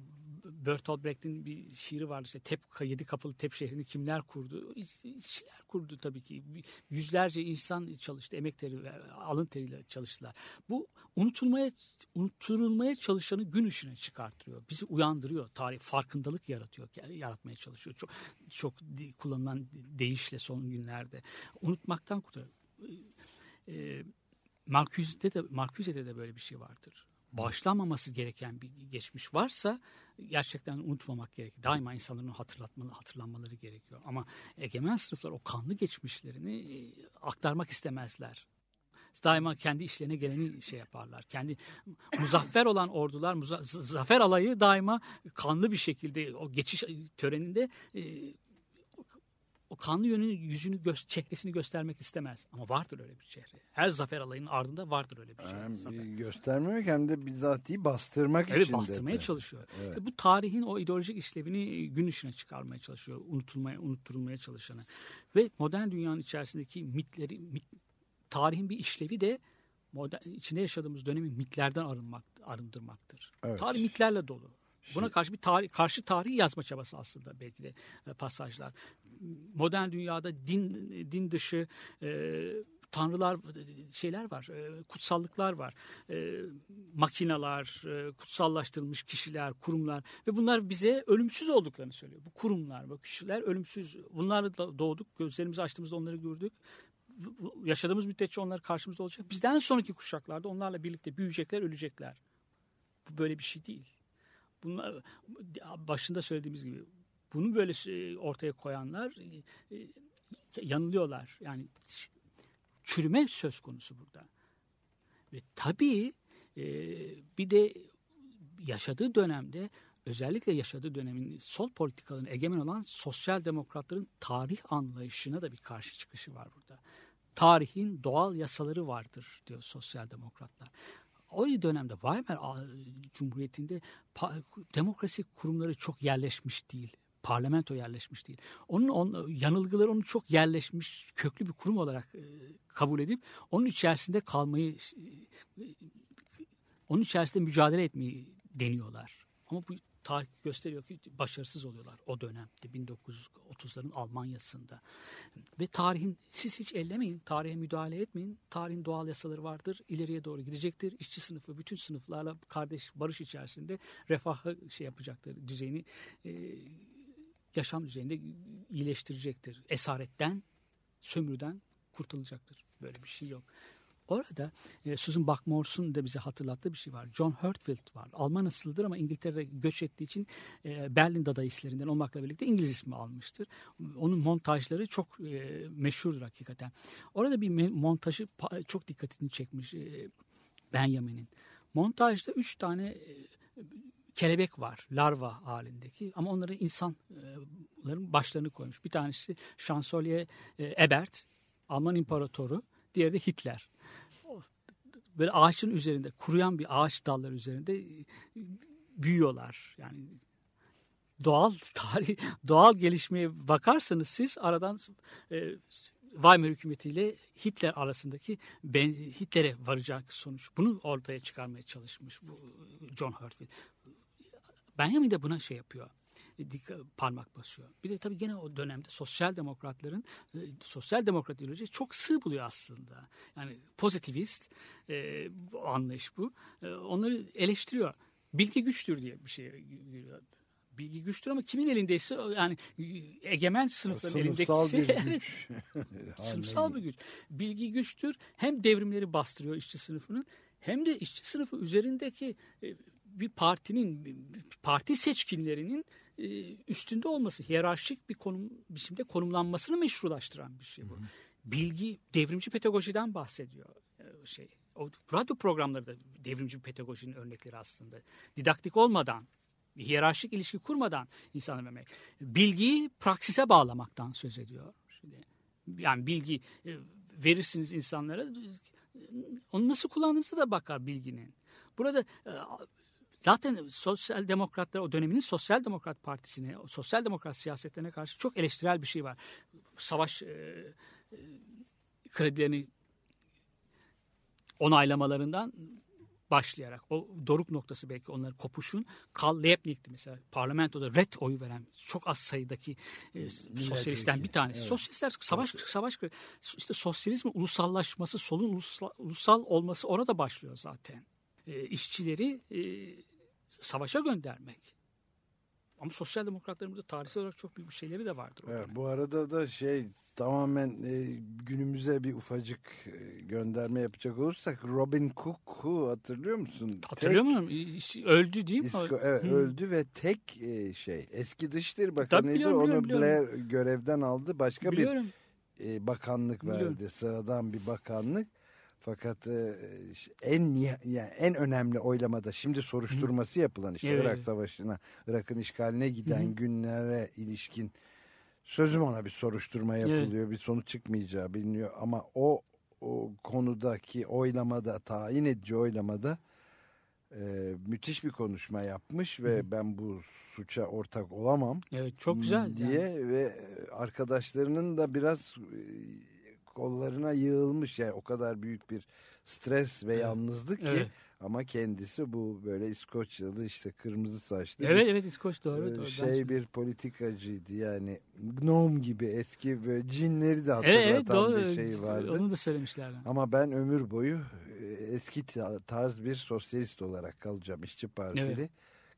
Bertolt Brecht'in bir şiiri vardı işte Tep, yedi kapılı Tep şehrini kimler kurdu? İşçiler kurdu tabii ki. Yüzlerce insan çalıştı, emek teri, alın teriyle çalıştılar. Bu unutulmaya unutulmaya çalışanı gün ışığına çıkartıyor. Bizi uyandırıyor. Tarih farkındalık yaratıyor, yaratmaya çalışıyor. Çok çok kullanılan deyişle son günlerde unutmaktan kurtarıyor. Ee, Marcuse'de de Marcuse'de de böyle bir şey vardır. Bağışlanmaması gereken bir geçmiş varsa gerçekten unutmamak gerekir. Daima insanların hatırlatmalı, hatırlanmaları gerekiyor. Ama egemen sınıflar o kanlı geçmişlerini e, aktarmak istemezler. Daima kendi işlerine geleni şey yaparlar. Kendi muzaffer olan ordular, muza- zafer alayı daima kanlı bir şekilde o geçiş töreninde e, o kanlı yönünü, yüzünü, gö- çehresini göstermek istemez. Ama vardır öyle bir çehre. Her zafer alayının ardında vardır öyle bir çehre. Hem Zafer. göstermemek hem de bizatihi bastırmak Evet için de bastırmaya tabii. çalışıyor. Evet. Bu tarihin o ideolojik işlevini gün ışığına çıkarmaya çalışıyor. Unutulmaya, unutturulmaya çalışanı. Ve modern dünyanın içerisindeki mitleri, mit, tarihin bir işlevi de modern, içinde yaşadığımız dönemi mitlerden arınmak, arındırmaktır. Evet. Tarih mitlerle dolu. Buna karşı bir tarih, karşı tarihi yazma çabası aslında belki de e, pasajlar. Modern dünyada din din dışı e, tanrılar şeyler var, e, kutsallıklar var. E, makinalar, e, kutsallaştırılmış kişiler, kurumlar ve bunlar bize ölümsüz olduklarını söylüyor. Bu kurumlar, bu kişiler ölümsüz. Bunlarla doğduk, gözlerimizi açtığımızda onları gördük. Yaşadığımız müddetçe onlar karşımızda olacak. Bizden sonraki kuşaklarda onlarla birlikte büyüyecekler, ölecekler. Bu böyle bir şey değil. Bunlar başında söylediğimiz gibi bunu böyle şey ortaya koyanlar e, e, yanılıyorlar. Yani çürüme söz konusu burada. Ve tabii e, bir de yaşadığı dönemde özellikle yaşadığı dönemin sol politikaların egemen olan sosyal demokratların tarih anlayışına da bir karşı çıkışı var burada. Tarihin doğal yasaları vardır diyor sosyal demokratlar. O dönemde Weimar Cumhuriyeti'nde demokrasi kurumları çok yerleşmiş değil. Parlamento yerleşmiş değil. Onun on, yanılgıları onu çok yerleşmiş, köklü bir kurum olarak e, kabul edip onun içerisinde kalmayı, e, onun içerisinde mücadele etmeyi deniyorlar. Ama bu tarih gösteriyor ki başarısız oluyorlar o dönemde 1930'ların Almanya'sında. Ve tarihin siz hiç ellemeyin, tarihe müdahale etmeyin. Tarihin doğal yasaları vardır, ileriye doğru gidecektir. İşçi sınıfı bütün sınıflarla kardeş barış içerisinde refahı şey yapacaktır, düzeyini e, yaşam düzeyinde iyileştirecektir. Esaretten, sömürüden kurtulacaktır. Böyle bir şey yok. Orada e, Susan Buckmorse'un da bize hatırlattığı bir şey var. John Hertfield var. Alman asıllıdır ama İngiltere'ye göç ettiği için e, Berlin Dadaislerinden olmakla birlikte İngiliz ismi almıştır. Onun montajları çok e, meşhurdur hakikaten. Orada bir montajı çok dikkatini çekmiş e, Benjamin'in. Montajda üç tane e, kelebek var larva halindeki ama onları insanların başlarını koymuş. Bir tanesi Şansölye e, Ebert Alman imparatoru diğeri de Hitler. Böyle ağaçın üzerinde kuruyan bir ağaç dalları üzerinde e, büyüyorlar. Yani doğal [laughs] tarih doğal gelişmeye bakarsanız siz aradan e, Weimar hükümetiyle Hitler arasındaki ben, Hitler'e varacak sonuç. Bunu ortaya çıkarmaya çalışmış bu John Hertfield. Benjamin de buna şey yapıyor. parmak basıyor. Bir de tabii gene o dönemde sosyal demokratların e, sosyal demokrat ideoloji çok sığ buluyor aslında. Yani pozitivist e, anlayış bu. E, onları eleştiriyor. Bilgi güçtür diye bir şey. Bilgi güçtür ama kimin elindeyse yani egemen sınıfların Sınıfsal elindeki bir [laughs] güç. [laughs] sınıfsal bir güç. Bilgi güçtür. Hem devrimleri bastırıyor işçi sınıfının hem de işçi sınıfı üzerindeki e, bir partinin parti seçkinlerinin e, üstünde olması, hiyerarşik bir konum biçimde konumlanmasını meşrulaştıran bir şey bu. Bilgi devrimci pedagojiden bahsediyor e, şey. O radyo programları da devrimci pedagojinin örnekleri aslında. Didaktik olmadan hiyerarşik ilişki kurmadan insanı vermek. Bilgiyi praksise bağlamaktan söz ediyor. Şimdi, yani bilgi e, verirsiniz insanlara onu nasıl kullandığınızı da bakar bilginin. Burada zaten sosyal demokratlar o döneminin sosyal demokrat partisine, sosyal demokrat siyasetlerine karşı çok eleştirel bir şey var. Savaş e, e, kredilerini onaylamalarından başlayarak o doruk noktası belki onların kopuşun Karl Liebknecht'ti mesela parlamentoda red oyu veren çok az sayıdaki e, sosyalistten bir tanesi. evet. Sosyalistler savaş savaş işte sosyalizmin ulusallaşması, solun ulusal, ulusal olması orada başlıyor zaten. E, işçileri e, savaşa göndermek. Ama sosyal demokratlarımızda tarihsel olarak çok büyük bir şeyleri de vardır. Evet, bu arada da şey tamamen e, günümüze bir ufacık e, gönderme yapacak olursak Robin Cook'u hatırlıyor musun? Hatırlıyor Tek- musun? Öldü değil mi? İsko- evet, Hı. öldü ve tek e, şey eski Dışişleri Tabii Bakanı'ydı. biliyorum, Onu biliyorum, Blair görevden aldı. Başka Biliyorum. bir e, bakanlık Biliyorum. verdi. Sıradan bir bakanlık. Fakat e, en yani en önemli oylamada şimdi soruşturması yapılan işte Evet, Irak evet. Savaşı'na, Irak'ın işgaline giden Hı hı. günlere ilişkin sözüm ona bir soruşturma Evet. yapılıyor. Bir sonuç çıkmayacağı biliniyor ama o, o konudaki oylamada tayin edici oylamada e, müthiş bir konuşma yapmış ve ben bu suça ortak olamam Evet çok güzel. diye yani. ve arkadaşlarının da biraz e, kollarına yığılmış yani o kadar büyük bir stres ve yalnızlık ki Evet. ama kendisi bu böyle İskoçyalı işte kırmızı saçlı bir, Evet evet İskoç doğru. e, doğru. Şey bir politikacıydı yani gnome gibi eski böyle cinleri de evet, evet hatırlatan doğru. bir şey vardı. Onu da söylemişlerdi. Ama ben ömür boyu e, eski ta- tarz bir sosyalist olarak kalacağım işçi partili. Evet.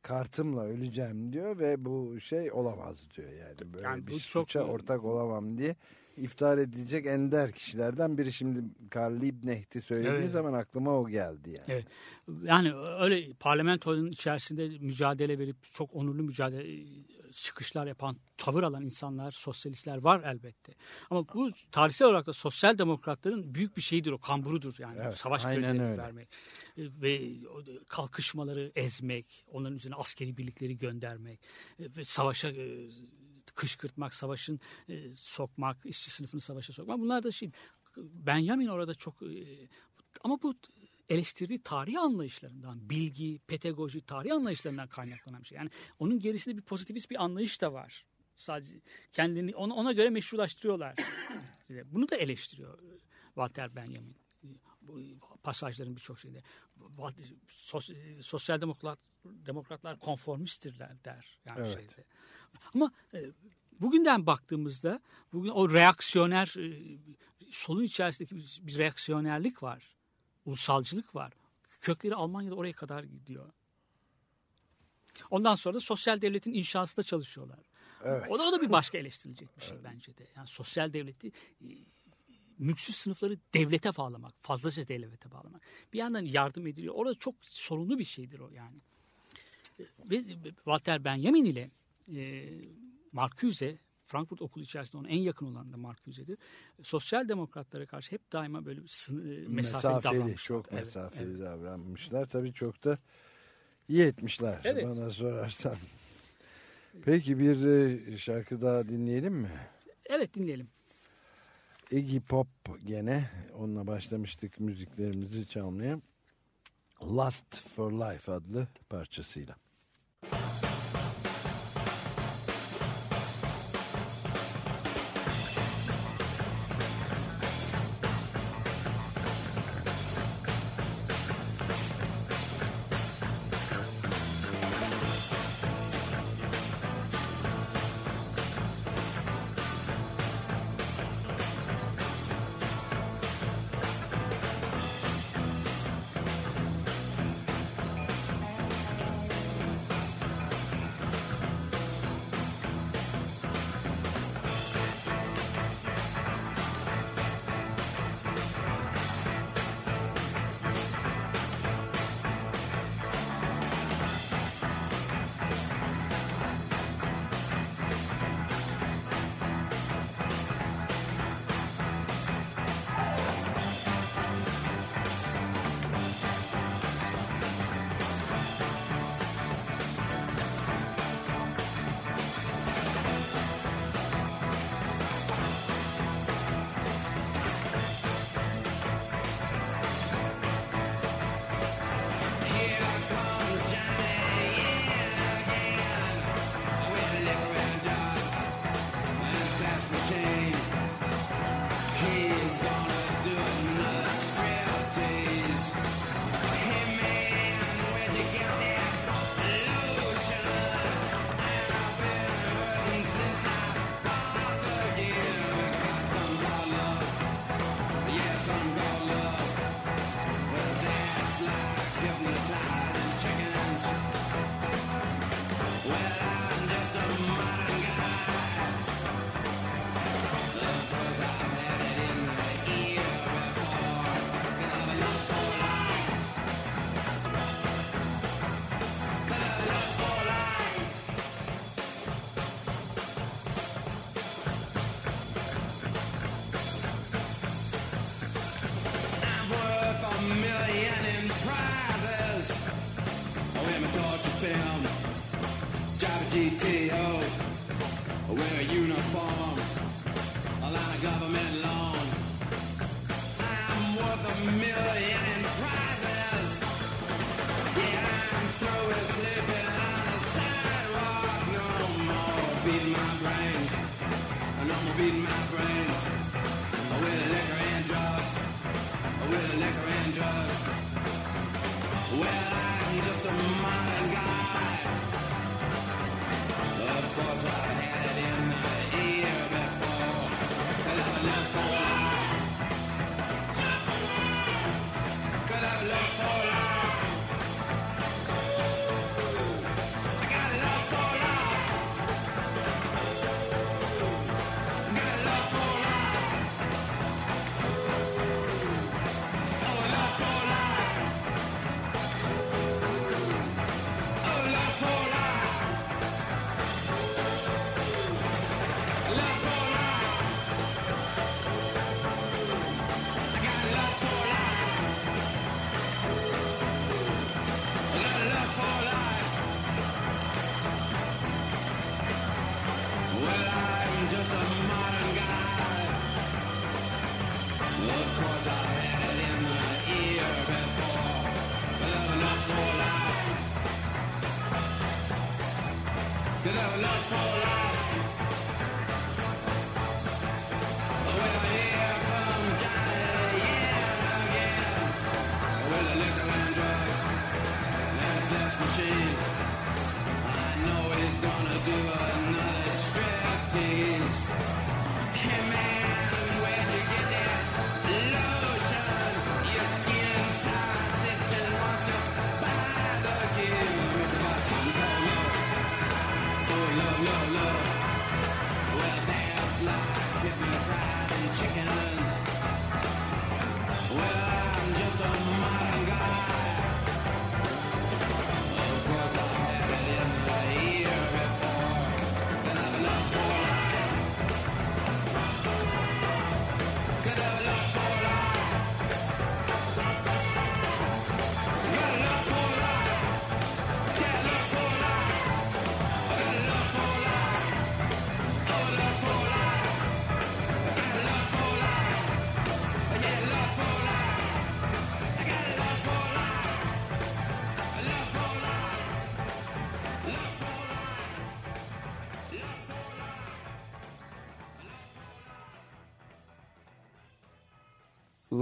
Kartımla öleceğim diyor ve bu şey olamaz diyor yani. Böyle Yani bir bu çok- suça ortak olamam diye iftihar edilecek ender kişilerden biri. Şimdi Karl Liebknecht'i söylediği Evet. zaman aklıma o geldi yani. Evet. Yani öyle parlamentonun içerisinde mücadele verip çok onurlu mücadele çıkışlar yapan, tavır alan insanlar, sosyalistler var elbette. Ama bu tarihsel olarak da sosyal demokratların büyük bir şeyidir o, kamburudur yani. Evet, Savaş öyle. vermek E, ve kalkışmaları ezmek, onların üzerine askeri birlikleri göndermek e, ve savaşa e, kışkırtmak, savaşın e, sokmak, işçi sınıfını savaşa sokmak. Bunlar da şey Benjamin orada çok e, ama bu eleştirdiği tarih anlayışlarından, bilgi, pedagoji, tarih anlayışlarından kaynaklanan bir şey. Yani onun gerisinde bir pozitivist bir anlayış da var. Sadece kendini ona, ona göre meşrulaştırıyorlar. [coughs] Bunu da eleştiriyor Walter Benjamin. Pasajların birçok şeyde. Sos, sosyal demokrat demokratlar konformisttirler der. Yani Evet. şeyde. Ama e, bugünden baktığımızda bugün o reaksiyoner e, solun içerisindeki bir, bir reaksiyonerlik var. Ulusalcılık var. Kökleri Almanya'da oraya kadar gidiyor. Ondan sonra da sosyal devletin inşasında çalışıyorlar. Evet. O da, o da bir başka eleştirilecek bir şey bence de. Yani sosyal devleti e, mülksüz sınıfları devlete bağlamak, fazlaca devlete bağlamak. Bir yandan yardım ediliyor. Orada çok sorunlu bir şeydir o yani. E, Ve Walter Benjamin ile e, Marcuse, Frankfurt Okulu içerisinde ona en yakın olan da Marcuse'dir. Sosyal demokratlara karşı hep daima böyle e, mesafeli, mesafeli, davranmışlar. çok Evet, mesafeli evet. davranmışlar. Tabii çok da iyi etmişler Evet. bana sorarsan. Peki bir e, şarkı daha dinleyelim mi? Evet dinleyelim. Iggy Pop gene onunla başlamıştık müziklerimizi çalmaya. Last for Life adlı parçasıyla.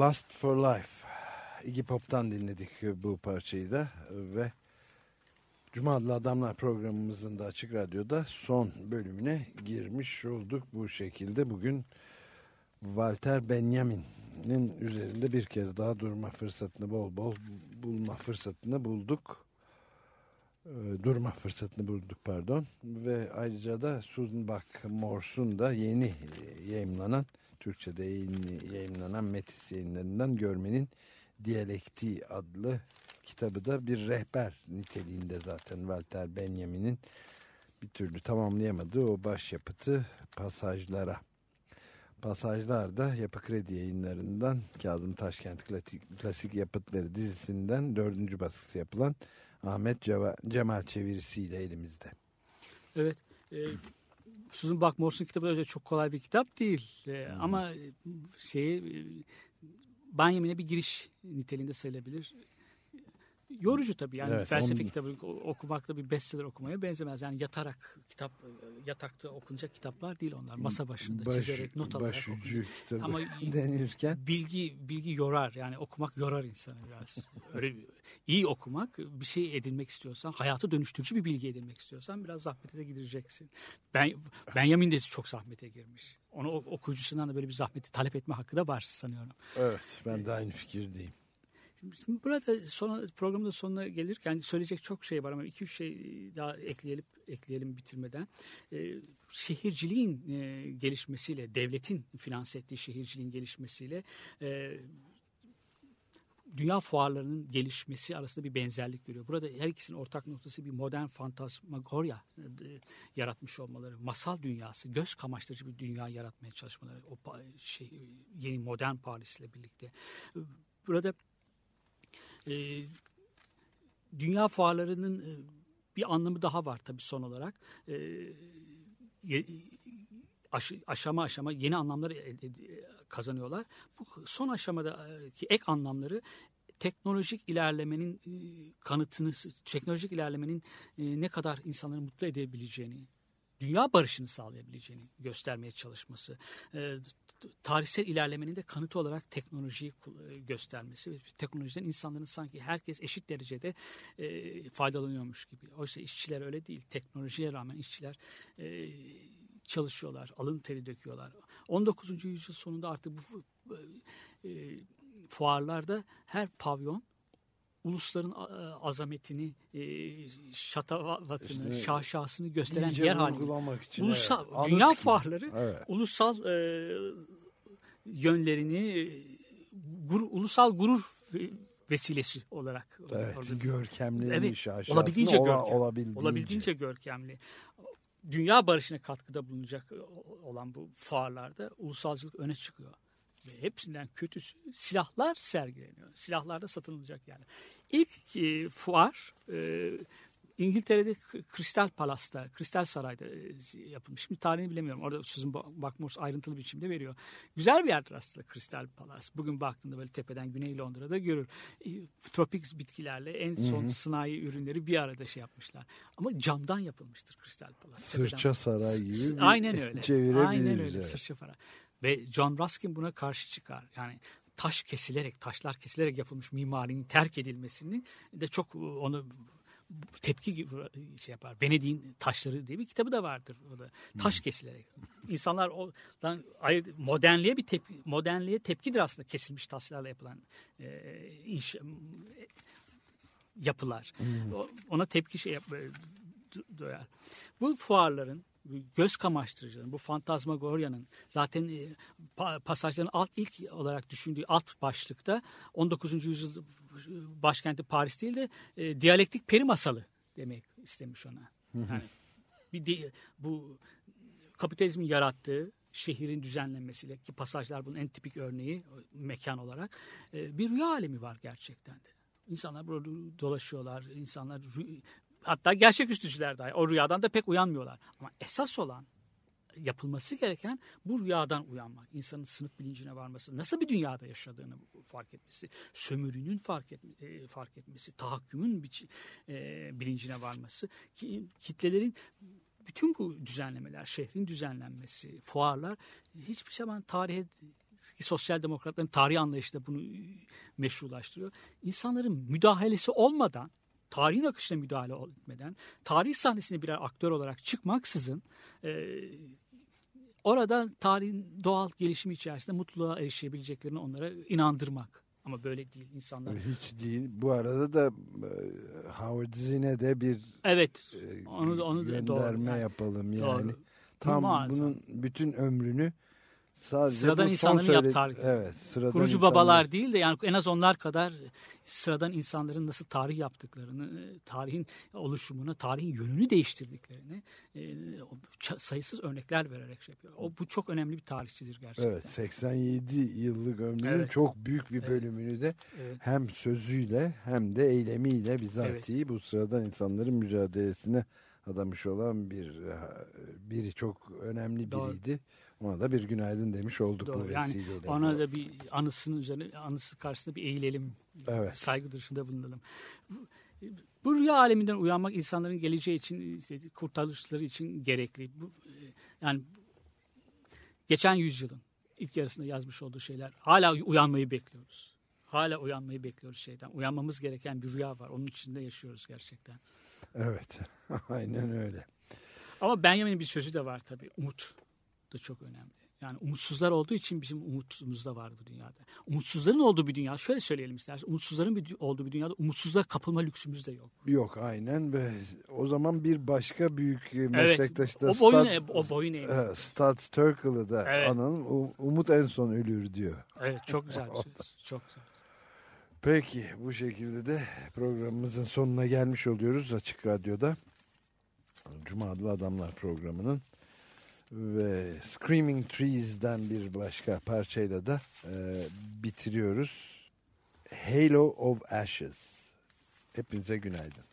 Lust for Life. Iggy Pop'tan dinledik bu parçayı da ve Cuma adlı Adamlar programımızın da Açık Radyo'da son bölümüne girmiş olduk bu şekilde. Bugün Walter Benjamin'in üzerinde bir kez daha durma fırsatını bol bol bulma fırsatını bulduk. Ee, Durma fırsatını bulduk pardon. Ve ayrıca da Susan Buck Morse'un da yeni yayımlanan Türkçe'de yayın- yayınlanan Metis yayınlarından Görmenin Diyalektiği adlı kitabı da bir rehber niteliğinde zaten Walter Benjamin'in bir türlü tamamlayamadığı o başyapıtı pasajlara. Pasajlar da Yapı Kredi yayınlarından Kazım Taşkent Klasik, Klasik Yapıtları dizisinden dördüncü baskısı yapılan Ahmet Ceva- Cemal çevirisiyle elimizde. Evet. E, Susan Buck Morse'un kitabı öyle çok kolay bir kitap değil. E, Ama e, şeyi e, Benjamin'e bir giriş niteliğinde sayılabilir. Yorucu tabii yani Evet, felsefe onun- kitabı o- okumak da bir bestseller okumaya benzemez. Yani yatarak kitap yatakta okunacak kitaplar değil onlar. Masa başında Baş, çizerek not alarak başucu kitabı Ama [laughs] denirken bilgi bilgi yorar yani okumak yorar insanı biraz. Öyle iyi okumak bir şey edinmek istiyorsan hayatı dönüştürücü bir bilgi edinmek istiyorsan biraz zahmete de gireceksin. Ben Benjamin de çok zahmete girmiş. Onu okuyucusundan da böyle bir zahmeti talep etme hakkı da var sanıyorum. evet ben de aynı fikirdeyim. Şimdi burada sonra programın da sonuna gelirken söyleyecek çok şey var ama iki üç şey daha ekleyelim ekleyelim bitirmeden. Ee, şehirciliğin e, gelişmesiyle, devletin finanse ettiği şehirciliğin gelişmesiyle e, dünya fuarlarının gelişmesi arasında bir benzerlik görüyor. Burada her ikisinin ortak noktası bir modern fantasmagorya e, yaratmış olmaları, masal dünyası, göz kamaştırıcı bir dünya yaratmaya çalışmaları, o şey yeni modern Paris'le birlikte. Burada e, dünya fuarlarının e, bir anlamı daha var tabii son olarak. E, aş- aşama aşama yeni anlamları ed- kazanıyorlar. Bu son aşamadaki ek anlamları teknolojik ilerlemenin e, kanıtını, teknolojik ilerlemenin e, ne kadar insanları mutlu edebileceğini, dünya barışını sağlayabileceğini göstermeye çalışması. E, tarihsel ilerlemenin de kanıtı olarak teknolojiyi e, göstermesi ve teknolojiden insanların sanki herkes eşit derecede e, faydalanıyormuş gibi. Oysa işçiler öyle değil. Teknolojiye rağmen işçiler e, çalışıyorlar, alın teri döküyorlar. 19. yüzyıl sonunda artık bu e, fuarlarda her pavyon ulusların a- azametini, e, şatavatını, İşte şaşasını gösteren yer haline. için. Ulusal, evet. dünya Anıt fuarları Evet. ulusal e, yönlerini e, gur- ulusal gurur ve- vesilesi olarak Evet, orada- görkemlerini Evet, şaşasını olabildiğince ola- görkem, olabildiğince. olabildiğince görkemli. Dünya barışına katkıda bulunacak olan bu fuarlarda ulusalcılık öne çıkıyor. Ve hepsinden kötüsü silahlar sergileniyor. Silahlarda satılacak yani. İlk e, fuar e, İngiltere'de K- Crystal Palace'ta, Kristal Saray'da e, yapılmış. Şimdi tarihini bilemiyorum. Orada Susan Buckmore ayrıntılı biçimde veriyor. Güzel bir yerdir aslında Crystal Palace. Bugün baktığında böyle tepeden Güney Londra'da görür. E, Tropik bitkilerle en son sanayi ürünleri bir arada şey yapmışlar. Ama camdan yapılmıştır Palace. Tepeden- Sırça saray gibi Aynen öyle. [laughs] Aynen öyle. evet. Sırça para. Ve John Ruskin buna karşı çıkar. Yani taş kesilerek, taşlar kesilerek yapılmış mimarinin terk edilmesini de çok onu tepki gibi şey yapar. Venedik'in taşları diye bir kitabı da vardır o da. Taş kesilerek. İnsanlar oradan modernliğe bir tepki, modernliğe tepkidir aslında kesilmiş taşlarla yapılan e, inşa, yapılar. O- Ona tepki şey yap, e, du- duyar. Bu fuarların göz kamaştırıcının, bu fantazmagoryanın zaten e, pa- pasajların alt ilk olarak düşündüğü alt başlıkta 19. yüzyıl başkenti Paris değil de e, diyalektik peri masalı demek istemiş ona. Yani bir de, bu kapitalizmin yarattığı şehrin düzenlenmesiyle ki pasajlar bunun en tipik örneği mekan olarak e, bir rüya alemi var gerçekten de. İnsanlar burada dolaşıyorlar, insanlar hatta gerçeküstücüler dahi o rüyadan da pek uyanmıyorlar. Ama esas olan yapılması gereken bu rüyadan uyanmak. insanın sınıf bilincine varması, nasıl bir dünyada yaşadığını fark etmesi, sömürünün fark, etme, e, fark etmesi, tahakkümün biçi, e, bilincine varması, ki, kitlelerin bütün bu düzenlemeler, şehrin düzenlenmesi, fuarlar hiçbir zaman tarihe sosyal demokratların tarihi anlayışı da bunu meşrulaştırıyor. İnsanların müdahalesi olmadan, tarihin akışına müdahale etmeden, tarih sahnesine birer aktör olarak çıkmaksızın e, orada tarihin doğal gelişimi içerisinde mutluluğa erişebileceklerini onlara inandırmak. Ama böyle değil insanlar. Hiç değil. Bu arada da e, Howard Zinn'e de bir Evet. e, Onu onu da doğru. gönderme Yani yapalım doğru. yani. Tam Muazzam. bunun bütün ömrünü sadece Sıradan insanların söyle- yaptığı hareket. Evet, sıradan Kurucu insanlar- babalar değil de yani en az onlar kadar sıradan insanların nasıl tarih yaptıklarını, tarihin oluşumuna, tarihin yönünü değiştirdiklerini e, sayısız örnekler vererek şey yapıyor. O bu çok önemli bir tarihçidir gerçekten. Evet 87 yıllık ömrünün Evet. çok büyük bir Evet. bölümünü de Evet. hem sözüyle hem de eylemiyle bizatihi bu sıradan insanların mücadelesine adamış olan bir e, biri çok önemli Doğru. biriydi. Ona da bir günaydın demiş olduk bu Doğru. Yani vesileyle. ona da bir anısının üzerine anısı karşısında bir eğilelim. Evet. Saygı duruşunda bulunalım. Bu rüya aleminden uyanmak insanların geleceği için, işte kurtarılışları için gerekli. Bu, e, yani geçen yüzyılın ilk yarısında yazmış olduğu şeyler hala uyanmayı bekliyoruz. Hala uyanmayı bekliyoruz şeyden. Uyanmamız gereken bir rüya var. Onun içinde yaşıyoruz gerçekten. Evet. [laughs] Aynen öyle. Ama Benjamin'in bir sözü de var tabii. Umut da çok önemli. Yani umutsuzlar olduğu için bizim umutumuz da var bu dünyada. Umutsuzların olduğu bir dünya, şöyle söyleyelim istersen. Umutsuzların bir, olduğu bir dünyada umutsuzluğa kapılma lüksümüz de yok. Yok aynen ve o zaman bir başka büyük e, Evet, meslektaş da o boyun, Stat- o boyun eğimi. Stat Turkle'ı da Evet. U- Umut en son ölür diyor. Evet, çok güzel bir [laughs] söz. Çok güzel. Peki bu şekilde de programımızın sonuna gelmiş oluyoruz Açık Radyo'da. Cuma Adlı Adamlar programının ve Screaming Trees'den bir başka parçayla da e, bitiriyoruz. Halo of Ashes. Hepinize günaydın.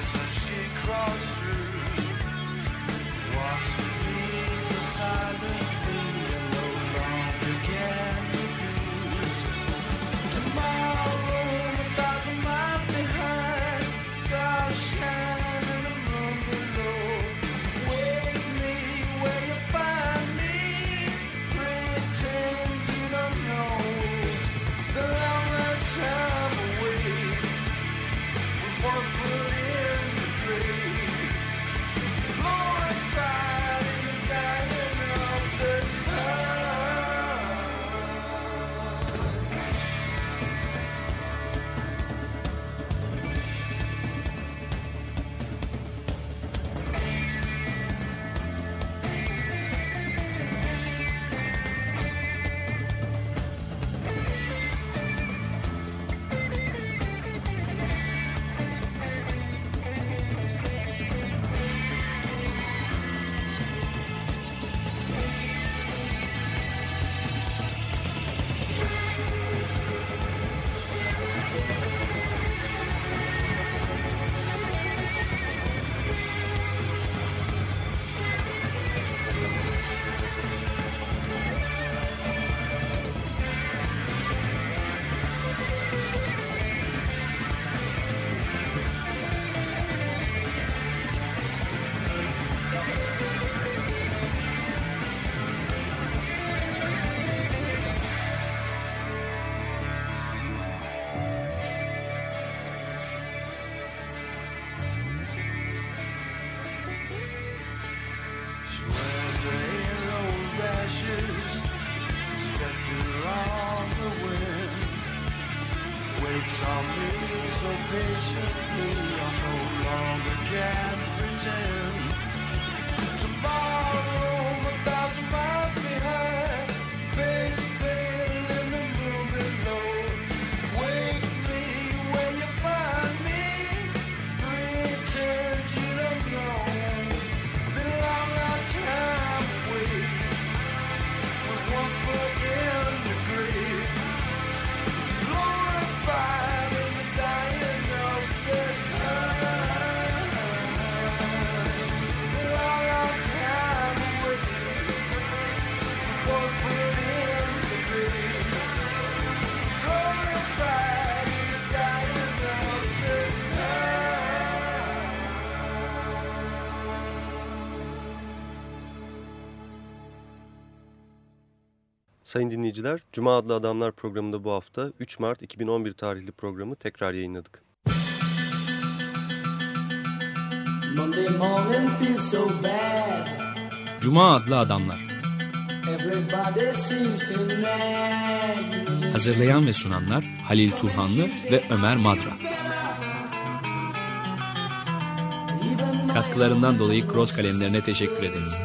she crawls through, walks with me so silent. On me so patiently, I no longer can pretend. Tomorrow, Sayın dinleyiciler, Cuma adlı Adamlar programında bu hafta 3 Mart 2011 tarihli programı tekrar yayınladık. Cuma adlı adamlar. Hazırlayan ve sunanlar Halil Turhanlı ve Ömer Madra. Katkılarından dolayı Cross kalemlerine teşekkür ederiz.